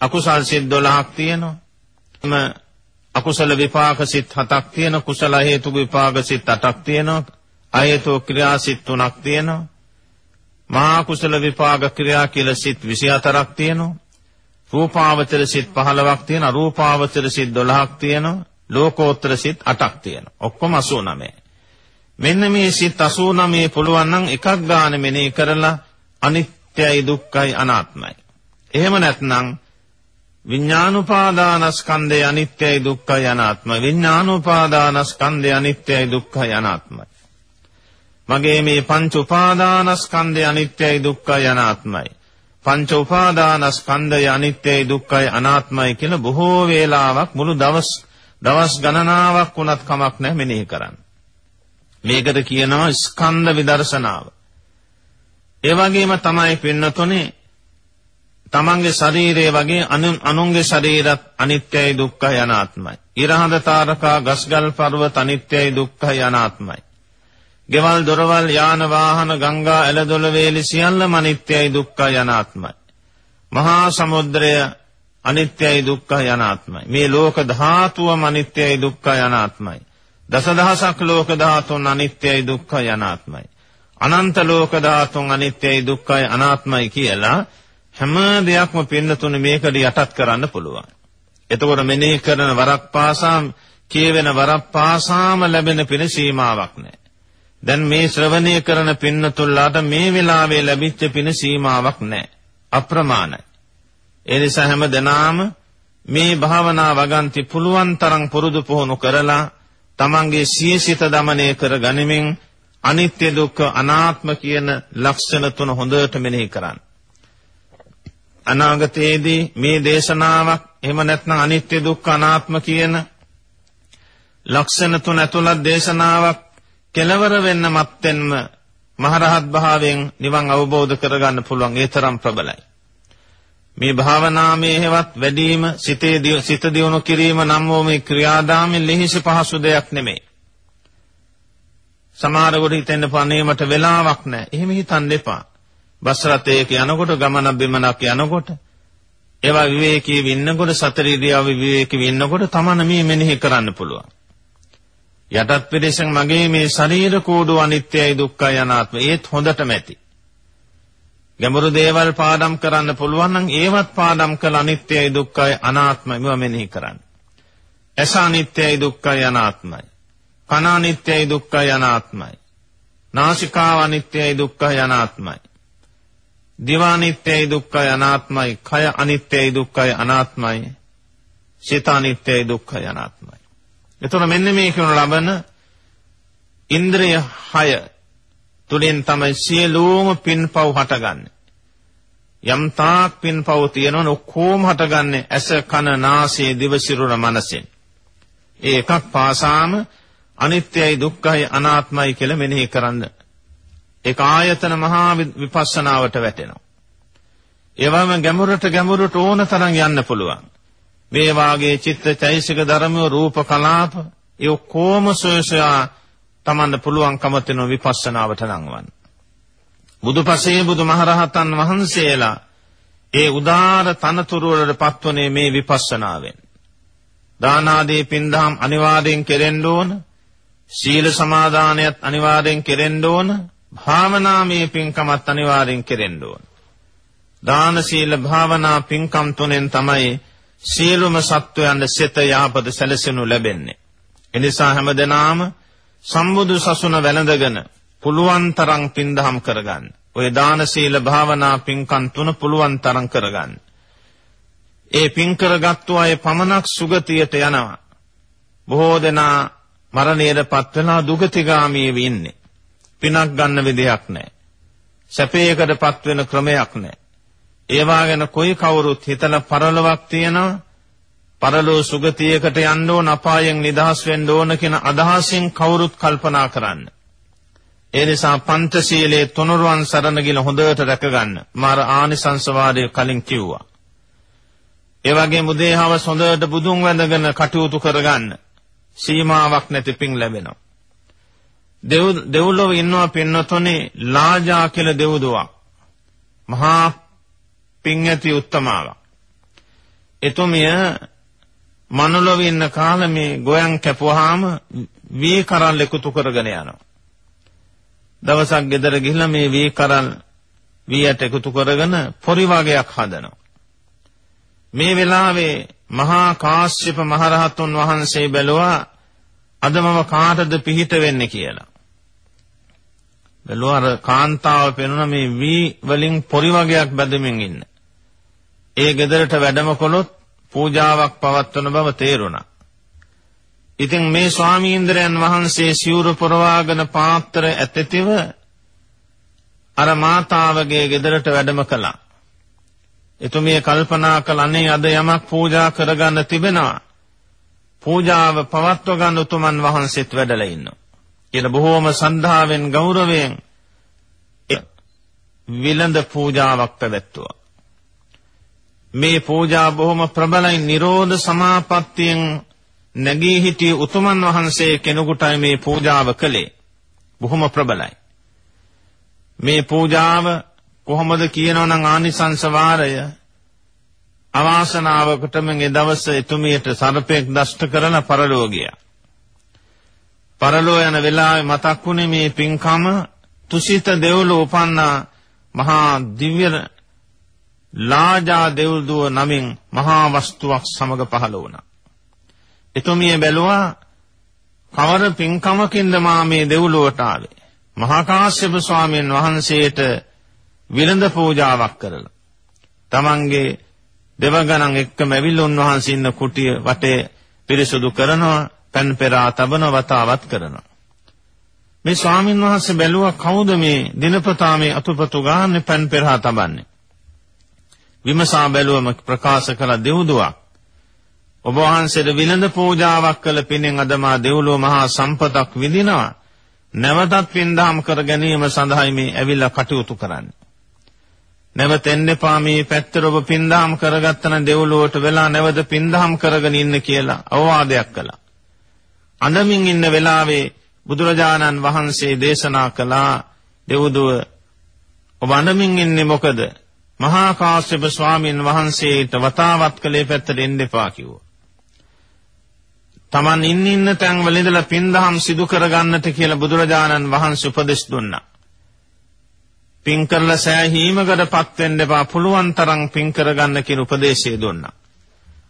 අකුසල් සිත් 12ක් තියෙනවා. එම අකුසල විපාක සිත් 7ක් තියෙනවා. කුසල හේතු විපාක සිත් 8ක් තියෙනවා. අහේතු ක්‍රියා සිත් 3ක් තියෙනවා. මහා කුසල විපාක ක්‍රියා කියලා සිත් 24ක් තියෙනවා. රූපාවචර සිත් 15ක් තියෙනවා. රූපාවචර සිත් 12ක් තියෙනවා. ලෝකෝත්තර සිත් 8ක් තියෙනවා. ඔක්කොම 89. මෙන්න මේ සිත් 89 පුළුවන් නම් එකක් ගාන මෙනෙහි කරලා අනිත්‍යයි දුක්ඛයි අනාත්මයි. එහෙම නැත්නම් විඥානුපාදානස්කන්ධය අනිත්‍යයි දුක්ඛයි අනාත්මයි. විඥානුපාදානස්කන්ධය අනිත්‍යයි දුක්ඛයි අනාත්මයි. මගේ මේ පංච උපාදානස්කන්ධය අනිත්‍යයි දුක්ඛයි අනාත්මයි. පංච උපාදානස්කන්ධය අනිත්‍යයි දුක්ඛයි අනාත්මයි කියන බොහෝ වේලාවක් මුළු දවස් දවස් ගණනාවක් වුණත් කමක් නැහැ මෙනෙහි කරන්න. මේකට කියනවා ස්කන්ධ විදර්ශනාව. ඒ වගේම තමයි පින්නතුනේ තමන්ගේ ශරීරය වගේ අනුන්ගේ ශරීරත් අනිත්‍යයි දුක්ඛයි අනාත්මයි. ඉරහඳ තාරකා ගස්ගල් පර්වත අනිත්‍යයි දුක්ඛයි අනාත්මයි. ගෙවල් දොරවල් යාන වාහන ගංගා ඇලදොල වේලි සියල්ලම අනිත්‍යයි දුක්ඛයි අනාත්මයි. මහා සමුද්‍රය අනිත්‍යයි දුක්ඛයි අනාත්මයි. මේ ලෝක ධාතුවම අනිත්‍යයි දුක්ඛයි අනාත්මයි. දසදහසක් ලෝක ධාතුන් අනිත්‍යයි දුක්ඛයි අනාත්මයි. අනන්ත ලෝක ධාතුන් අනිත්‍යයි දුක්ඛයි අනාත්මයි කියලා හැම දෙයක්ම පින්නතුනේ මේකට යටත් කරන්න පුළුවන්. එතකොට මෙනෙහි කරන වරක් පාසාම කියවෙන වරක් පාසාම ලැබෙන පින සීමාවක් නැහැ. දැන් මේ ශ්‍රවණය කරන පින්නතුල්ලාට මේ වෙලාවේ ලැබිච්ච පින සීමාවක් නැහැ. අප්‍රමාණයි. ඒ නිසා හැම දෙනාම මේ භාවනා වගන්ති පුළුවන් තරම් පුරුදු පුහුණු කරලා තමන්ගේ සියසිත දමනය කර ගනිමින් අනිත්‍ය දුක්ඛ අනාත්ම කියන ලක්ෂණ තුන හොඳට මෙනෙහි කරන්න. අනාගතයේදී මේ දේශනාවක් එහෙම නැත්නම් අනිත්‍ය දුක්ඛ අනාත්ම කියන ලක්ෂණ තුන ඇතුළත් දේශනාවක් කෙලවර වෙන්න මත්තෙන්ම මහරහත් භාවයෙන් නිවන් අවබෝධ කරගන්න පුළුවන් ඒ තරම් ප්‍රබලයි. මේ භාවනාමේ හේවත් වැඩිම සිතේ සිත දියුණු කිරීම නම් වූ මේ ක්‍රියාදාමෙන් ලිහිසි පහසු දෙයක් නෙමෙයි. සමහරකට හිතෙන්න පන්නේ මට වෙලාවක් නැහැ. එහෙම හිතන්න එපා. බස් රථයක යනකොට ගමන බිමනක් යනකොට ඒවා විවේකී වෙන්නකොට සතර ඉරියව් විවේකී වෙන්නකොට තමන මේ මෙනෙහි කරන්න පුළුවන්. යටත් පිරිසෙන් මගේ මේ ශරීර කෝඩු අනිත්‍යයි දුක්ඛයි අනාත්මයි ඒත් හොඳටම ඇති. ගැඹුරු දේවල් පාඩම් කරන්න පුළුවන් නම් ඒවත් පාඩම් කළ අනිත්‍යයි දුක්ඛයි අනාත්මයි මේවා මෙනෙහි කරන්න. ඇස අනිත්‍යයි දුක්ඛයි අනාත්මයි. කන අනිත්‍යයි දුක්ඛයි අනාත්මයි. නාසිකාව අනිත්‍යයි දුක්ඛයි අනාත්මයි. දිව අනිත්‍යයි දුක්ඛයි අනාත්මයි. කය අනිත්‍යයි දුක්ඛයි අනාත්මයි. සිත අනිත්‍යයි දුක්ඛයි අනාත්මයි. එතකොට මෙන්න මේ කියන ලබන ඉන්ද්‍රිය 6 තුලින් තමයි සියලුම පින්පව් හටගන්නේ. යම් තාක් පින්පව් තියෙනවනේ ඔක්කොම හටගන්නේ ඇස කන නාසය දිව සිරුර මනසෙන්. ඒ එකක් පාසාම අනිත්‍යයි දුක්ඛයි අනාත්මයි කියලා මෙනෙහි කරන්න. ඒක ආයතන මහා විපස්සනාවට වැටෙනවා. ඒ වගේම ගැඹුරට ගැඹුරට ඕන තරම් යන්න පුළුවන්. මේ වාගේ චිත්ත චෛසික ධර්මය රූප කලාප ඒ ඔක්කොම සොයසොයා තමන්න පුළුවන්කම තියෙන විපස්සනාවට නංවන්න. බුදුපසේ බුදුමහරහතන් වහන්සේලා ඒ උදාර තනතුරු වලට පත්වනේ මේ විපස්සනාවෙන්. දාන ආදී පින්දහම් අනිවාර්යෙන් කෙරෙන්න ඕන. සීල සමාදානයත් අනිවාර්යෙන් කෙරෙන්න ඕන. භාවනාමය පින්කමත් අනිවාර්යෙන් කෙරෙන්න ඕන. දාන සීල භාවනා පින්කම් තුනෙන් තමයි සියලුම සත්වයන්ට සිත යහපත සැලසෙනු ලැබෙන්නේ. එනිසා හැමදෙනාම සම්බුදු සසුන වැළඳගෙන පුළුවන් තරම් පින්දහම් කරගන්න. ඔය දාන සීල භාවනා පින්කම් තුන පුළුවන් තරම් කරගන්න. ඒ පින් කරගත්තු අය පමණක් සුගතියට යනවා. බොහෝ දෙනා මරණයටපත් වෙලා දුගතිගාමී වෙන්නේ. පිනක් ගන්න විදියක් නැහැ. සැපයකටපත් වෙන ක්‍රමයක් නැහැ. ඒවා ගැන කොයි කවුරුත් හිතලා පරලොවක් තියනවා පරලෝ සුගතියකට යන්න ඕන අපායෙන් නිදහස් වෙන්න ඕන කියන අදහසින් කවුරුත් කල්පනා කරන්න. ඒ නිසා පංචශීලයේ තුනුරුවන් සරණ ගිල හොඳට රැකගන්න. මාර ආනිසංස වාදයේ කලින් කිව්වා. ඒ වගේම උදේහවස හොඳට බුදුන් වැඳගෙන කටයුතු කරගන්න. සීමාවක් නැති පිං ලැබෙනවා. දෙව් දෙව්ලොව ඉන්නවා පින්නතොනේ ලාජා කියලා දෙව්දුවක්. මහා පිං ඇති උත්තමාවක්. එතුමිය මනුලොව ඉන්න කාලේ මේ ගෝයන් කැපුවාම වී කරල් එකතු කරගෙන යනවා. දවසක් ගෙදර ගිහිල්ලා මේ වී කරල් වීයට එකතු කරගෙන පොරි වගයක් හදනවා. මේ වෙලාවේ මහා කාශ්‍යප මහරහතුන් වහන්සේ බැලුවා අද මම කාටද පිහිට වෙන්නේ කියලා. බැලුවා අර කාන්තාව පෙනුන මේ වී වලින් පොරි වගයක් බැදමින් ඉන්න. ඒ ගෙදරට වැඩම කළොත් පූජාවක් පවත්වන බව තේරුණා. ඉතින් මේ ස්වාමීන්ද්‍රයන් වහන්සේ සිවුරු පුරවාගෙන පාත්‍ර ඇතතිව අර මාතාවගේ ගෙදරට වැඩම කළා. එතුමිය කල්පනා කළ අනේ අද යමක් පූජා කරගන්න තිබෙනවා. පූජාව පවත්ව ගන්න උතුමන් වහන්සේත් වැඩලා ඉන්නවා. කියලා බොහෝම සන්ධාවෙන් ගෞරවයෙන් විලඳ පූජාවක් පැවැත්තුවා. මේ පූජා බොහොම ප්‍රබලයි නිරෝධ සමාපත්තියෙන් නැගී හිටිය උතුමන් වහන්සේ කෙනෙකුටයි මේ පූජාව කළේ. බොහොම ප්‍රබලයි. මේ පූජාව කොහොමද කියනවා නම් ආනිසංස වාරය අවාසනාවකටම ඒ දවස් එතුමියට සර්පෙක් දෂ්ට කරන පරලෝ ගියා පරලෝ යන වෙලාවේ මතක් වුණේ මේ පින්කම තුසිත දෙව්ලෝ උපන්නා මහා දිව්‍ය ලාජා දෙව්දුව නමින් මහා වස්තුවක් සමග පහළ වුණා. එතුමිය බැලුවා කවර පින්කමකින්ද මා මේ දෙව්ලොවට ආවේ. මහා කාශ්‍යප ස්වාමීන් වහන්සේට විලඳ පූජාවක් කරලා තමන්ගේ දෙවගණන් එක්කම ඇවිල්ලා උන්වහන්සේ ඉන්න කුටිය වටේ පිරිසුදු කරනවා පන් පෙරා තබන වතාවත් කරනවා මේ ස්වාමීන් වහන්සේ බැලුවා කවුද මේ දිනපතා මේ අතුපතු ගාන්නේ පන් පෙරා තබන්නේ විමසා බැලුවම ප්‍රකාශ කළ දෙව්දුවක් ඔබ වහන්සේට විලඳ පූජාවක් කළ පිනෙන් අද මා දෙව්ලොව මහා සම්පතක් විඳිනවා නැවතත් පින්දහම් කර ගැනීම සඳහායි මේ ඇවිල්ලා කටයුතු කරන්නේ. නැවත එන්න එපා මේ පැත්තට ඔබ පින්දහම් කරගත්තන දෙව්ලොවට වෙලා නැවත පින්දහම් කරගෙන ඉන්න කියලා අවවාදයක් කළා. අඳමින් ඉන්න වෙලාවේ බුදුරජාණන් වහන්සේ දේශනා කළා දෙව්දුව ඔබ අඳමින් ඉන්නේ මොකද? මහා කාශ්‍යප ස්වාමීන් වහන්සේට වතාවත් කළේ පැත්තට එන්න එපා කිව්වා. Taman ඉන්න ඉන්න තැන් වල ඉඳලා පින්දහම් සිදු කරගන්නට කියලා බුදුරජාණන් වහන්සේ උපදෙස් දුන්නා. පින් කරලා සෑහීමකටපත් වෙන්න එපා පුළුවන් තරම් පින් කරගන්න කියන උපදේශය දුන්නා.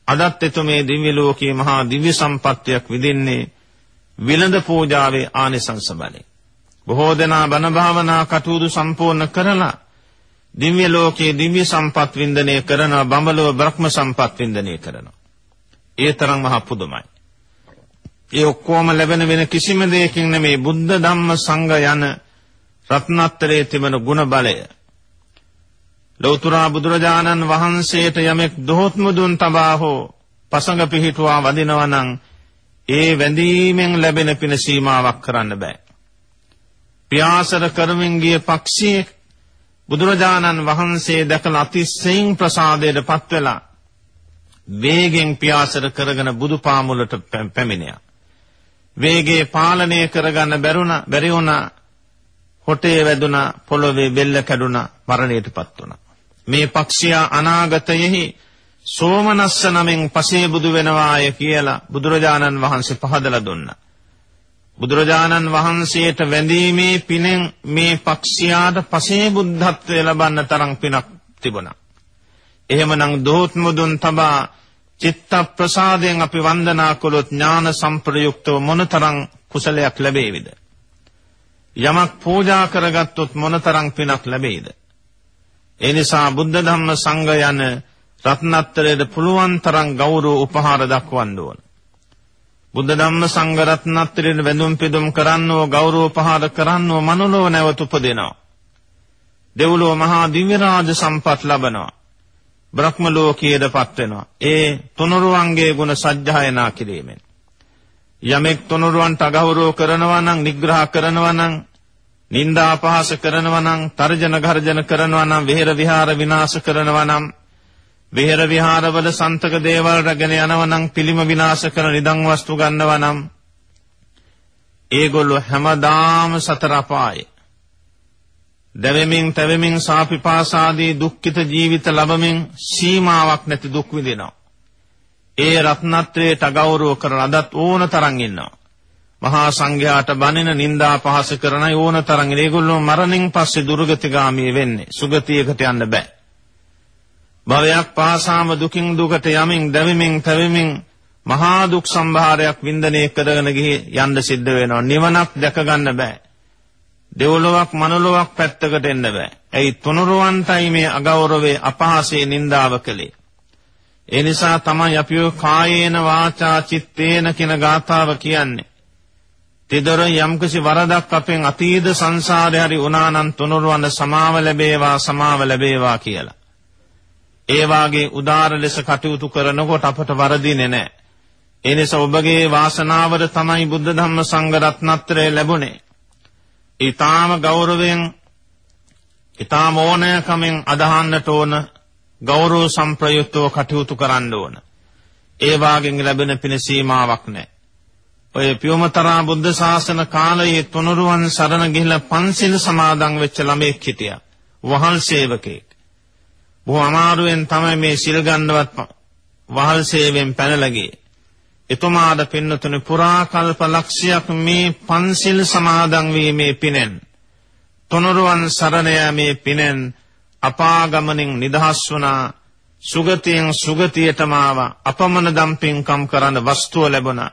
අදත් එතුමේ දිව්‍ය ලෝකයේ මහා දිව්‍ය සම්පත්තියක් විදින්නේ විලඳ පූජාවේ ආනිසංස බලයෙන්. බොහෝ දෙනා බණ භාවනා කටයුතු සම්පූර්ණ කරලා දිව්‍ය ලෝකයේ දිව්‍ය සම්පත් වින්දනය කරනවා බඹලෝ බ්‍රහ්ම සම්පත් වින්දනය කරනවා. ඒ තරම් මහා පුදුමයි. ඒ ඔක්කොම ලැබෙන වෙන කිසිම දෙයකින් නෙමේ බුද්ධ ධම්ම සංඝ යන රත්නත්‍රයේ තිබෙන ගුණ බලය. ලෞතර බුදුරජාණන් වහන්සේට යමෙක් දොහොත් මුදුන් තබා හෝ පසඟ පිහිටුවා වදිනවා නම් ඒ වැඳීමෙන් ලැබෙන පින සීමාවක් කරන්න බෑ. පියාසර කරමින් ගිය පක්ෂියෙක් බුදුරජාණන් වහන්සේ දැකලා අතිශයින් ප්‍රසාදයට පත් වෙලා වේගෙන් පියාසර කරගෙන බුදු පාමුලට පැමිණියා. වේගේ පාලනය කරගන්න බැරුණා බැරි වුණා. හොටේ වැදුනා පොළොවේ බෙල්ල කැඩුනා මරණයටපත් වුණා. මේ පක්ෂියා අනාගතයෙහි සෝමනස්ස නමින් පසේ බුදු වෙනවාය කියලා බුදුරජාණන් වහන්සේ පහදලා දුන්නා. බුදුරජාණන් වහන්සේට වැඳීමේ පිනෙන් මේ පක්ෂියාට පසේ බුද්ධත්වය ලබන්න තරම් පිනක් තිබුණා එහෙමනම් දෝත් මුදුන් තබා චිත්ත ප්‍රසාදයෙන් අපි වන්දනා කළොත් ඥාන සම්ප්‍රයුක්තව මොනතරම් කුසලයක් ලැබේවිද? යමක් පූජා කරගත්තොත් මොනතරම් පිනක් ලැබෙයිද? ඒ නිසා බුද්ධ ධම්ම සංඝ යන රත්නත්‍රයට පුළුවන් තරම් ගෞරව උපහාර දක්වන්න ඕන. බුද්ධ ධම්ම සංඝ රත්නත්‍රයට වැඳුම් පිදුම් කරන්නෝ ගෞරව උපහාර කරන්නෝ මනුලෝ නැවත උපදිනවා. දෙව්ලොව මහා දිව්‍ය රාජ සම්පත් ලබනවා. බ්‍රහ්ම ලෝකයේදපත් වෙනවා. ඒ තුනුරුවන්ගේ ගුණ සජ්ජායනා කිරීමෙන්. යමෙක් තුනුරුවන්ට අගෞරව කරනවා නම් නිග්‍රහ කරනවා නම් නිന്ദා අපහාස කරනවා නම් තර්ජන ගර්ජන කරනවා නම් විහෙර විහාර විනාශ කරනවා නම් විහෙර විහාරවල සන්තක දේවල් රැගෙන යනවා නම් පිළිම විනාශ කරන නිදන් වස්තු ගන්නවා නම් ඒගොල්ලෝ හැමදාම සතර අපායේ දැවෙමින් තැවෙමින් සාපිපාසාදී දුක්ඛිත ජීවිත ලබමින් සීමාවක් නැති දුක් විඳිනවා. ඒ රත්නත්‍රයට අගෞරව කරන අදත් ඕන තරම් ඉන්නවා. මහා සංඝයාට බනින නිന്ദා පහස කරන ඕන තරම් ඒගොල්ලෝ මරණින් පස්සේ දුර්ගතිගාමී වෙන්නේ. සුගතියකට යන්න බෑ. භවයක් පාසාම දුකින් දුකට යමින් දැවෙමින් තැවෙමින් මහා දුක් සම්භාරයක් වින්දනය කරගෙන ගිහි යන්න සිද්ධ වෙනවා. නිවනක් දැක ගන්න බෑ. දෙව්ලොවක් මනුලොවක් පැත්තකට එන්න බෑ. ඇයි තුනුරුවන්ටයි මේ අගෞරවේ අපහාසයේ නින්දාව කළේ. ඒ නිසා තමයි අපි ඔය කායේන වාචා චිත්තේන කියන ගාථාව කියන්නේ. තිදර යම්කිසි වරදක් අපෙන් අතීත සංසාරේ හරි වුණා නම් තුනුරුවන් සමාව ලැබේවා සමාව ලැබේවා කියලා. ඒ වාගේ උදාර ලෙස කටයුතු කරනකොට අපට වරදින්නේ නැහැ. ඒ නිසා ඔබගේ වාසනාවට තමයි බුද්ධ ධම්ම සංඝ රත්නත්‍රය ලැබුණේ. ඊටාම ගෞරවයෙන් ඊටාම ඕනෑකමින් අදහන්නට ඕන ගෞරව සම්ප්‍රයුක්තව කටයුතු කරන්න ඕන. ඒ වාගෙන් ලැබෙන පින සීමාවක් නැහැ. ඔය පියොමතරා බුද්ධ ශාසන කාලයේ තුනුරුවන් සරණ ගිහිලා පන්සිල් සමාදන් වෙච්ච ළමෙක් හිටියා. වහල් සේවකෙක්. බොහොම අමාරුවෙන් තමයි මේ සිල් ගන්නවත් වහල් සේවයෙන් පැනලා ගියේ. එතුමාද පින්නතුනි පුරා කල්ප ලක්ෂයක් මේ පන්සිල් සමාදන් වීමේ පිනෙන්. තුනුරුවන් සරණ යාමේ පිනෙන් අපාගමනින් නිදහස් වුණා. සුගතියෙන් සුගතියටම ආවා. අපමණ දම්පින්කම් කරන වස්තුව ලැබුණා.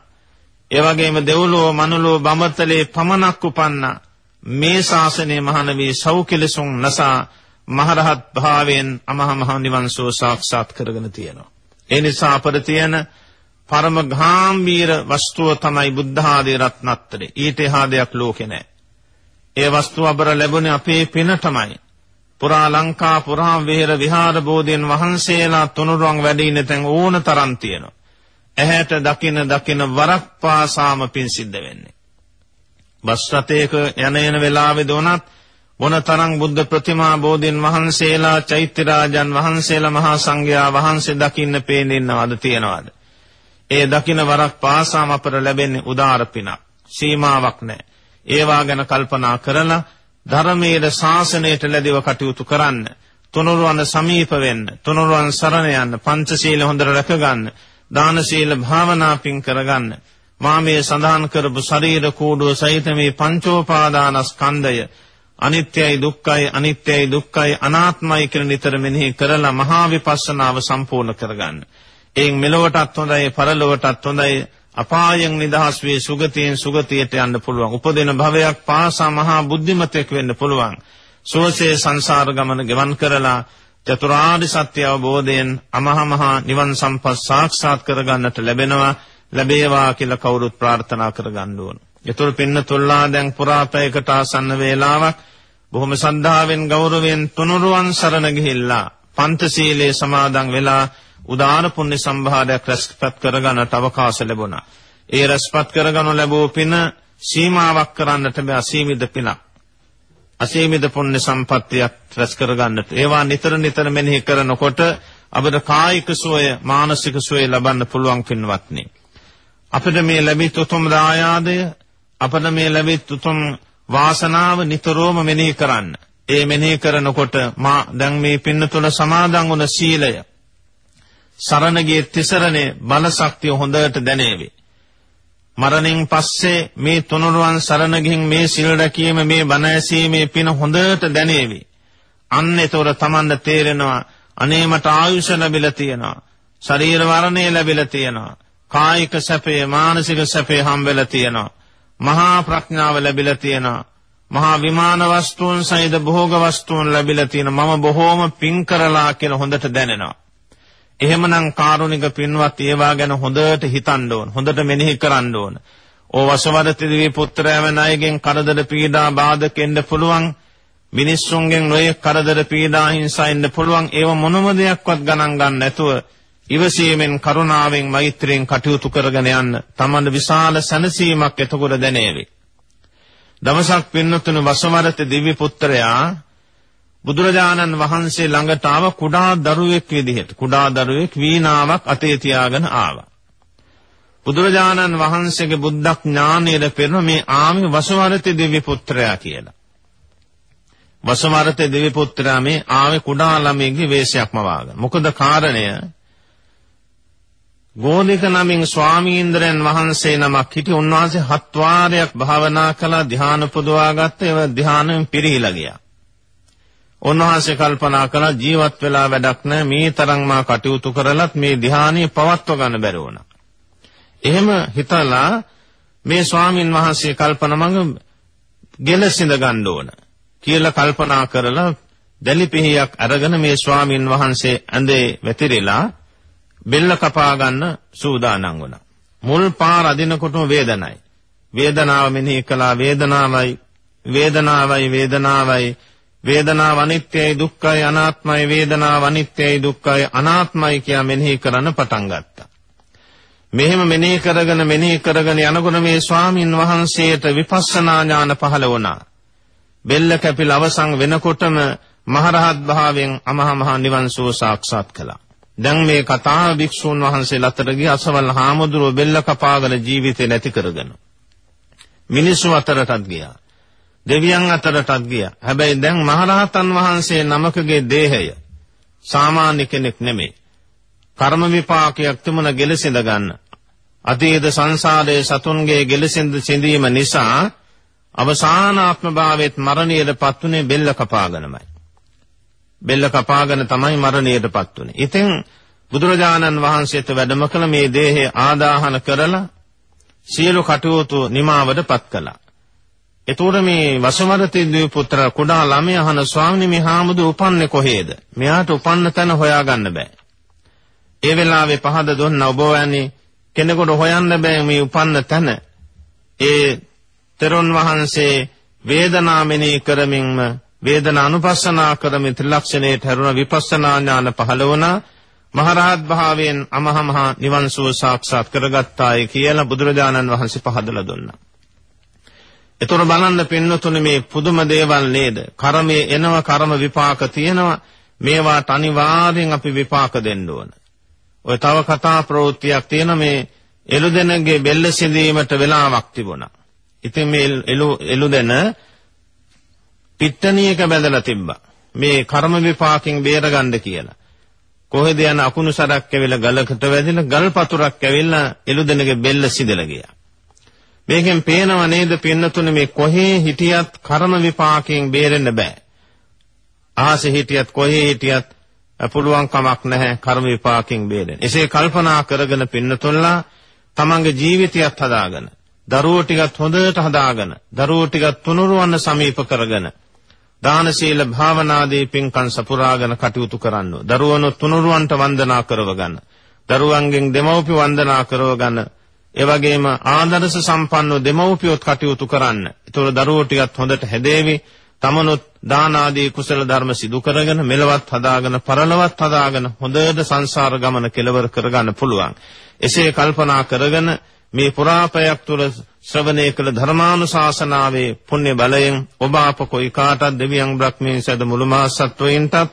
ඒ වගේම දෙව්ලොව මනුලොව බඹතලේ පමනක් උපන්නා. මේ ශාසනය මහාන වී සෞඛලසුන් නසා මහරහත් භාවයෙන් අමහ මහ නිවන් සෝ සාක්ෂාත් කරගෙන තියෙනවා ඒ නිසා අපට තියෙන පරම ගාම්භීර වස්තුව තමයි බුද්ධ ආදී රත්නත්‍රය. ඊට එහා දෙයක් ලෝකේ නැහැ. ඒ වස්තුව අපර ලැබුණේ අපේ පින තමයි. පුරා ලංකා පුරා විහෙර විහාර බෝධීන් වහන්සේලා තුනුරුවන් වැඩි ඉන්න තැන් ඕන තරම් තියෙනවා. ඇහැට දකින දකින වරක් පාසාම පින් සිද්ධ වෙන්නේ. බස් රථයක යන එන වෙලාවේ දොනත් මොනතරම් බුද්ධ ප්‍රතිමා බෝධීන් වහන්සේලා චෛත්‍ය රාජන් වහන්සේලා මහා සංඝයා වහන්සේ දකින්න පේන්නේ ඉන්නවද තියනවද? ඒ දකින වරක් පාසාම අපට ලැබෙන්නේ උදාර පිනක්. සීමාවක් නැහැ. ඒවා ගැන කල්පනා කරලා ධර්මයේ ශාසනයට ලැබිව කටයුතු කරන්න තුනුරුවන් සමීප වෙන්න තුනුරුවන් සරණ යන්න පංචශීල හොඳට රැක ගන්න දාන සීල භාවනා පින් කරගන්න මා මේ සඳහන් කරපු ශරීර කූඩුව සහිත මේ පංචෝපාදානස්කන්ධය අනිත්‍යයි දුක්ඛයි අනිත්‍යයි දුක්ඛයි අනාත්මයි කියලා නිතර මෙනෙහි කරලා මහා විපස්සනාව සම්පූර්ණ කරගන්න. එයින් මෙලොවටත් හොඳයි පරලොවටත් හොඳයි අපායන් නිදහස් වේ සුගතියෙන් සුගතියට යන්න පුළුවන්. උපදින භවයක් පාසා මහා බුද්ධිමතෙක් වෙන්න පුළුවන්. සෝසේ සංසාර ගමන ගෙවන් කරලා චතුරාර්ය සත්‍ය අවබෝධයෙන් අමහ මහා නිවන් සම්පත් සාක්ෂාත් කරගන්නට ලැබෙනවා. ලැබේවා කියලා කවුරුත් ප්‍රාර්ථනා කරගන්න ඕන. ඒතර පින්න තුල්ලා දැන් පුරාපයකට ආසන්න වේලාවක් බොහොම සද්ධාවෙන් ගෞරවයෙන් තුනුරුවන් සරණ ගිහිල්ලා පන්තශීලයේ සමාදන් වෙලා උදාන පුණ්‍ය සම්භාරයක් රැස්පත් කරගන්නට අවකාශ ලැබුණා. ඒ රැස්පත් කරගනු ලැබූ පින සීමාවක් කරන්නට බෑ අසීමිත පිනක්. අසීමිත පුණ්‍ය සම්පත්තියක් රැස් කරගන්නට. ඒවා නිතර නිතර මෙනෙහි කරනකොට අපට කායික සුවය මානසික සුවය ලබන්න පුළුවන් පින්වත්නි. අපිට මේ ලැබිච්ච උතුම් දායාදය අපිට මේ ලැබිච්ච උතුම් වාසනාව නිතරම මෙනෙහි කරන්න. ඒ මෙනෙහි කරනකොට මා දැන් මේ පින්න තුල සමාදන් වුණ සීලය සරණගේ තිසරණේ බල ශක්තිය හොඳට දැනේවි. මරණින් පස්සේ මේ තුනුරුවන් සරණ ගිහින් මේ සිල් රැකීම මේ බණ ඇසීමේ පින හොඳට දැනේවි. අන්න ඒතොර Tamanda තේරෙනවා අනේ මට ආයුෂ ලැබිලා තියෙනවා. ශරීර වර්ණය ලැබිලා තියෙනවා. කායික සැපේ මානසික සැපේ හම්බෙලා තියෙනවා. මහා ප්‍රඥාව ලැබිලා තියෙනවා. මහා විමාන වස්තුන් සහිත භෝග වස්තුන් ලැබිලා තියෙන මම බොහෝම පින් කරලා කියලා හොඳට දැනෙනවා. එහෙමනම් කාරුණික පින්වත් ඒවා ගැන හොඳට හිතන්න ඕන. හොඳට මෙනෙහි කරන්න ඕන. ඕ වසවරති දිවි පුත්‍රයන් අයගෙන් කරදර පීඩා බාධකෙන්න පුළුවන්. මිනිස්සුන්ගෙන් නොයෙක් කරදර පීඩා හිංසා එන්න පුළුවන්. ඒව මොනම දෙයක්වත් ගණන් ගන්න නැතුව ඉවසීමෙන් කරුණාවෙන් මෛත්‍රියෙන් කටයුතු කරගෙන යන්න තමන්ට විශාල සැනසීමක් එතකොට දැනේවි. දවසක් පින්නතුණු වසමරත දිව්‍ය පුත්‍රයා බුදුරජාණන් වහන්සේ ළඟට ආව කුඩා දරුවෙක් විදිහට කුඩා දරුවෙක් වීණාවක් අතේ තියාගෙන ආවා. බුදුරජාණන් වහන්සේගේ බුද්ධ ඥානයේ පෙරම මේ ආමි වසමරත දිව්‍ය පුත්‍රයා කියලා. වසමරත දිව්‍ය පුත්‍රයා මේ ආවේ කුඩා ළමයෙක්ගේ වේශයක්ම වාගෙන. මොකද කාරණය ගෝධික නමින් ස්වාමීන්ද්‍රයන් වහන්සේ නමක් හිටි උන්වහන්සේ හත් වාරයක් භාවනා කළා ධ්‍යාන පුදවා ගත්ත ඒව ධ්‍යානෙන් පිරීලා ගියා. උන්වහන්සේ කල්පනා කළා ජීවත් වෙලා වැඩක් නැහැ මේ තරම් මා කටයුතු කරලත් මේ ධ්‍යානිය පවත්ව ගන්න බැරි වුණා. එහෙම හිතලා මේ ස්වාමින් වහන්සේ කල්පනා මඟ ගෙලසිඳ ගන්න ඕන කියලා කල්පනා කරලා දැලි පිහියක් අරගෙන මේ ස්වාමින් වහන්සේ ඇඳේ වැතිරිලා බෙල්ල කපා ගන්න සූදානම් වුණා. මුල් පාර අදිනකොටම වේදනයි. වේදනාව මෙනෙහි කළා වේදනාවයි වේදනාවයි වේදනාවයි වේදනාව අනිත්‍යයි දුක්ඛයි අනාත්මයි වේදනාව අනිත්‍යයි දුක්ඛයි අනාත්මයි කියා මෙනෙහි කරන්න පටන් ගත්තා. මෙහෙම මෙනෙහි කරගෙන මෙනෙහි කරගෙන යනකොට මේ ස්වාමින් වහන්සේට විපස්සනා ඥාන පහළ වුණා. බෙල්ල කැපිල අවසන් වෙනකොටම මහරහත් භාවයෙන් අමහ මහ නිවන් සුව සාක්ෂාත් කළා. දැන් මේ කතාව භික්ෂූන් වහන්සේලා අතර ගිය අසවල් හාමුදුරුව බෙල්ල කපාගෙන ජීවිතේ නැති කරගෙන මිනිස්සු අතරටත් ගියා. දෙවියන් අතරටත් ගියා. හැබැයි දැන් මහරහතන් වහන්සේ නමකගේ දේහය සාමාන්‍ය කෙනෙක් නෙමෙයි. කර්ම විපාකයක් තුමන ගෙලසිඳ ගන්න. අතීත සංසාරයේ සතුන්ගේ ගෙලසිඳ සිඳීම නිසා අවසාන ආත්ම භාවයේත් මරණයට පත්ුනේ බෙල්ල කපාගෙනමයි. බෙල්ල කපාගෙන තමයි මරණයටපත් වුනේ. ඉතින් බුදුරජාණන් වහන්සේට වැඩම කළ මේ දේහය ආදාහන කරලා සියලු කටයුතු නිමාවටපත් කළා. එතකොට මේ වසමරතේ පුත්‍ර කුඩා ළමයා අහන ස්වාමීනි මේ හාමුදුර උපන්නේ කොහේද? මෙයාට උපන්න තැන හොයාගන්න බෑ. ඒ වෙලාවේ පහද දුන්න ඔබ වෑනි කෙනෙකුට හොයන්න බෑ මේ උපන්න තැන. ඒ තෙරුන් වහන්සේ වේදනාමිනී කරමින්ම වේදනා අනුපස්සනා කරමින් ත්‍රිලක්ෂණයට හැරුණ විපස්සනා ඥාන පහළ වුණා. මහරහත් භාවයෙන් අමහ මහ නිවන් සුව සාක්ෂාත් කරගත්තායි කියලා බුදුරජාණන් වහන්සේ පහදලා දුන්නා. ඒතර බලන්න පින්නතුනේ මේ පුදුම දේවල් නේද? කර්මයේ එනවා කර්ම විපාක තියෙනවා. මේවාට අනිවාර්යෙන් අපි විපාක දෙන්න ඕන. ඔය තව කතා ප්‍රවෘත්තියක් තියෙන මේ එළුදෙනගේ බෙල්ල සිඳීමට වෙලාවක් තිබුණා. ඉතින් මේ එළු එළුදෙන පිට්ටනියක බැඳලා තිබ්බා. මේ කර්ම විපාකෙන් බේරගන්න කියලා. කොහෙද යන අකුණු සරක් ඇවිල්ලා ගලකට වැදිලා ගල් පතුරක් ඇවිල්ලා එළුදෙනගේ බෙල්ල සිදලා ගියා. මේකෙන් පේනව නේද පින්නතුනේ මේ කොහේ හිටියත් කර්ම විපාකයෙන් බේරෙන්න බෑ. අහසේ හිටියත් කොහේ හිටියත් පුළුවන් කමක් නැහැ කර්ම විපාකයෙන් බේරෙන්න. එසේ කල්පනා කරගෙන පින්නතුල්ලා තමන්ගේ ජීවිතයත් හදාගෙන දරුවෝ ටිකත් හොඳට හදාගෙන දරුවෝ ටිකත් තුනුරුවන්න සමීප කරගෙන දාන සීල භාවනාදී පින්කම් සපුරාගෙන කටයුතු කරන්න. දරුවනු තුනුරුවන්ට වන්දනා කරව ගන්න. දරුවන්ගෙන් දෙමව්පිය වන්දනා කරව ගන්න. ඒ වගේම ආදර්ශ සම්පන්නව දෙමව්පියොත් කටයුතු කරන්න. ඒතකොට දරුවෝ ටිකත් හොඳට හැදේවි. තමනුත් දාන ආදී කුසල ධර්ම සිදු කරගෙන මෙලවත් හදාගෙන පරලොවත් හදාගෙන හොඳට සංසාර ගමන කෙලවර කරගන්න පුළුවන්. එසේ කල්පනා කරගෙන මේ පුරාපයක් තුල ශ්‍රවණය කළ ධර්මානුශාසනාවේ පුණ්‍ය බලයෙන් ඔබ අප කොයි කාටත් දෙවියන් බ්‍රහ්මීන් සද මුළු මහත් සත්වයින්ටත්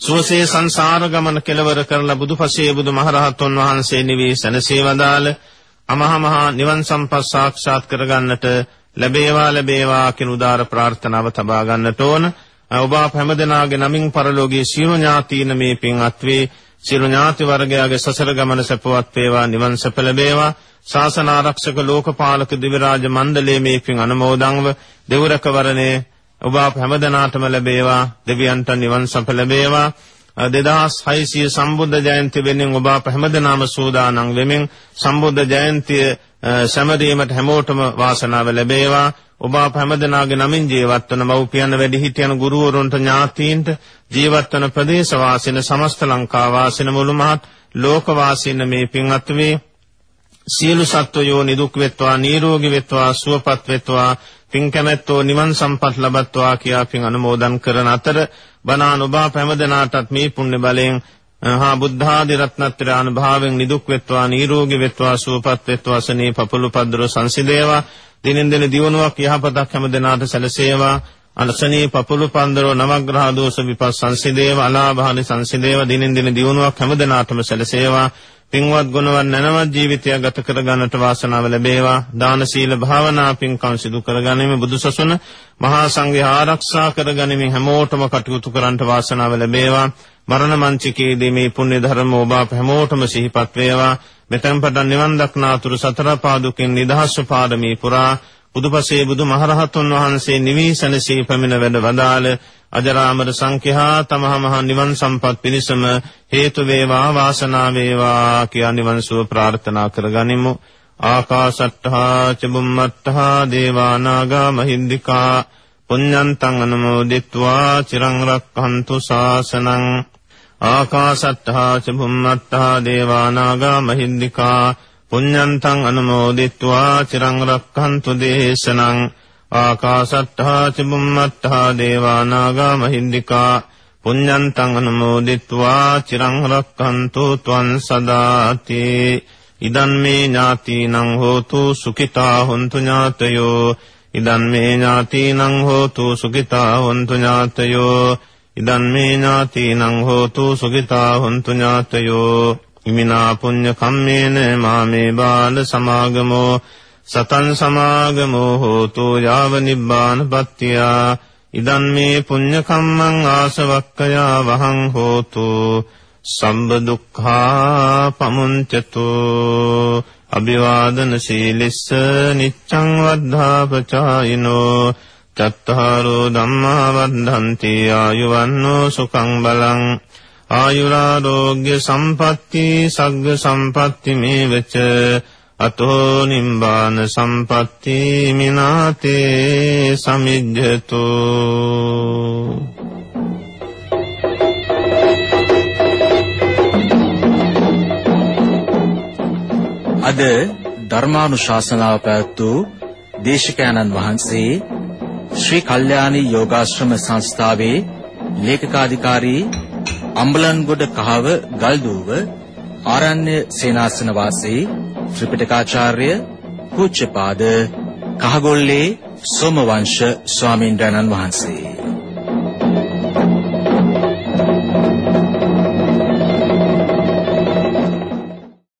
සුවසේ සංසාර ගමන කෙලවර කරලා බුදුපසේ බුදුමහරහතුන් වහන්සේ නිවී සැනසී වදාළ අමහා මහා නිවන් සම්පත් සාක්ෂාත් කරගන්නට ලැබේවා ලැබේවා කියන උදාර ප්‍රාර්ථනාව තබා ගන්නට ඕන. ඔබ අප හැමදෙනාගේ නමින් පරලෝකයේ සියලු ඥාතීන මේ පින් අත්වේ සියලු ඥාති වර්ගයාගේ සසර ගමන සපවත් වේවා නිවන් සප ලැබේවා. ශාසන ආරක්ෂක ලෝකපාලක දිවරාජ මණ්ඩලයේ මේකින් අනුමෝදන්ව දෙවරක වරණේ ඔබ අප හැමදෙනාටම ලැබේවා. දෙවියන්ට නිවන් සප ලැබේවා. 2600 සම්බුද්ධ ජයන්ති වෙනින් ඔබ අප හැමදෙනාම සූදානම් වෙමින් සම්බුද්ධ ජයන්තිය සැමරීමට හැමෝටම වාසනාව ලැබේවා. ඔබ අප හැමදෙනාගේ නමින් ජීවත් වන මව්පියන් වැඩිහිටියන් ගුරුවරුන්ට ඥාතීන්ට ජීවත් වන ප්‍රදේශ වාසින සමස්ත ලංකා වාසින මුළු මහත් ලෝක වාසින මේ පින්වත් වේ සියලු සත්වයෝ නිදුක් වෙත්වා නිරෝගී වෙත්වා සුවපත් වෙත්වා පින් කැමැත්තෝ නිවන් සම්පත් ලබත්වා කියා පින් අනුමෝදන් කරන අතර බණාන ඔබ පැමදනාටත් මේ පුණ්‍ය බලයෙන් හා බුද්ධාදි රත්නත්‍රය අනුභවයෙන් නිදුක් වෙත්වා නිරෝගී වෙත්වා සුවපත් වෙත්වා සනේ පපුළු පද්දර සංසිදේවා දිනෙන් දින දියුණුවක් යහපතක් හැම දිනාට සැලසේවා අනසනී පපුළු පන්දරෝ නවග්‍රහ දෝෂ විපස් සංසිදේව අලාභානි සංසිදේව දිනෙන් දින දියුණුවක් හැම දිනාටම සැලසේවා පින්වත් ගුණවත් නැනවත් ජීවිතයක් ගත කර ගන්නට වාසනාව ලැබේවා. දාන සීල භාවනා පින්කම් සිදු කර ගැනීම බුදුසසුන මහා සංඝය ආරක්ෂා කර ගැනීම හැමෝටම කටයුතු කරන්නට වාසනාව ලැබේවා. මරණ මංචකයේදී මේ පුණ්‍ය ධර්ම ඔබ හැමෝටම සිහිපත් වේවා. මෙතෙන් පටන් නිවන් දක්නාතුරු සතර පාදුකින් නිදහස් පාරමී පුරා බුදුපසේ බුදුමහරහතුන් වහන්සේ නිවිසනසේ පැමිණ වැඩ වදාළ අජරාමර සංඛ්‍යා තමහමහ නිවන් සම්පත් පිණිසම හේතු වේවා වාසනාව වේවා කියා නිවන් සුව ප්‍රාර්ථනා කරගනිමු. ආකාශට්ඨා චුම්මට්ඨා දේවා නාග මහින්దికා පුඤ්ඤන්තං අනුමෝදිත්වා චිරං රක්ඛන්තු ශාසනං. ආකාශට්ඨා චුම්මට්ඨා දේවා නාග මහින්దికා පුඤ්ඤන්තං අනුමෝදිත්වා චිරං රක්ඛන්තු දේශනං ආකාසට්ඨා ච බුම්මට්ඨා දේවා නාග මහින්దికා පුඤ්ඤන්තං අනුමෝදිත්වා චිරං රක්ඛන්තු ත්වං සදාති ඉදන් මේ ඥාතිනං හෝතු සුඛිතා හොන්තු ඥාතයෝ ඉදන් මේ ඥාතිනං හෝතු සුඛිතා හොන්තු ඥාතයෝ ඉදන් මේ ඥාතිනං හෝතු සුඛිතා හොන්තු ඥාතයෝ ඉමිනා පුඤ්ඤ කම්මේන මාමේ බාල සමාගමෝ සතං සමාගමෝ හෝතු යාව නිබ්බානපත්තියා ඉදන් මේ පුඤ්ඤ කම්මං ආසවක්කයා වහං හෝතු සම්බ දුක්ඛා පමුංචතු අභිවාදන සීලිස්ස නිච්ඡං වද්ධාපචායිනෝ චත්තාරෝ ධම්මා වද්ධන්ති ආයුවන්නෝ සුඛං බලං ආයුරාෝග්‍ය සම්පatti සග්ග සම්පatti මේවච. අතෝ නිම්බාන සම්පatti මිනාතේ සමිජ්ජතු. අද ධර්මානුශාසනාව පැවැත්වූ දේශකයන්න් වහන්සේ ශ්‍රී කල්යාණී යෝගාශ්‍රම සංස්ථාවේ ලේකකාධිකාරී අම්බලන්ගොඩ කහව ගල්දුව ආරණ්‍ය සේනාසන වාසී ත්‍රිපිටකාචාර්ය පූජ්‍යපාද කහගොල්ලේ සෝමවංශ ස්වාමීන්ද්‍රයන්න් වහන්සේ.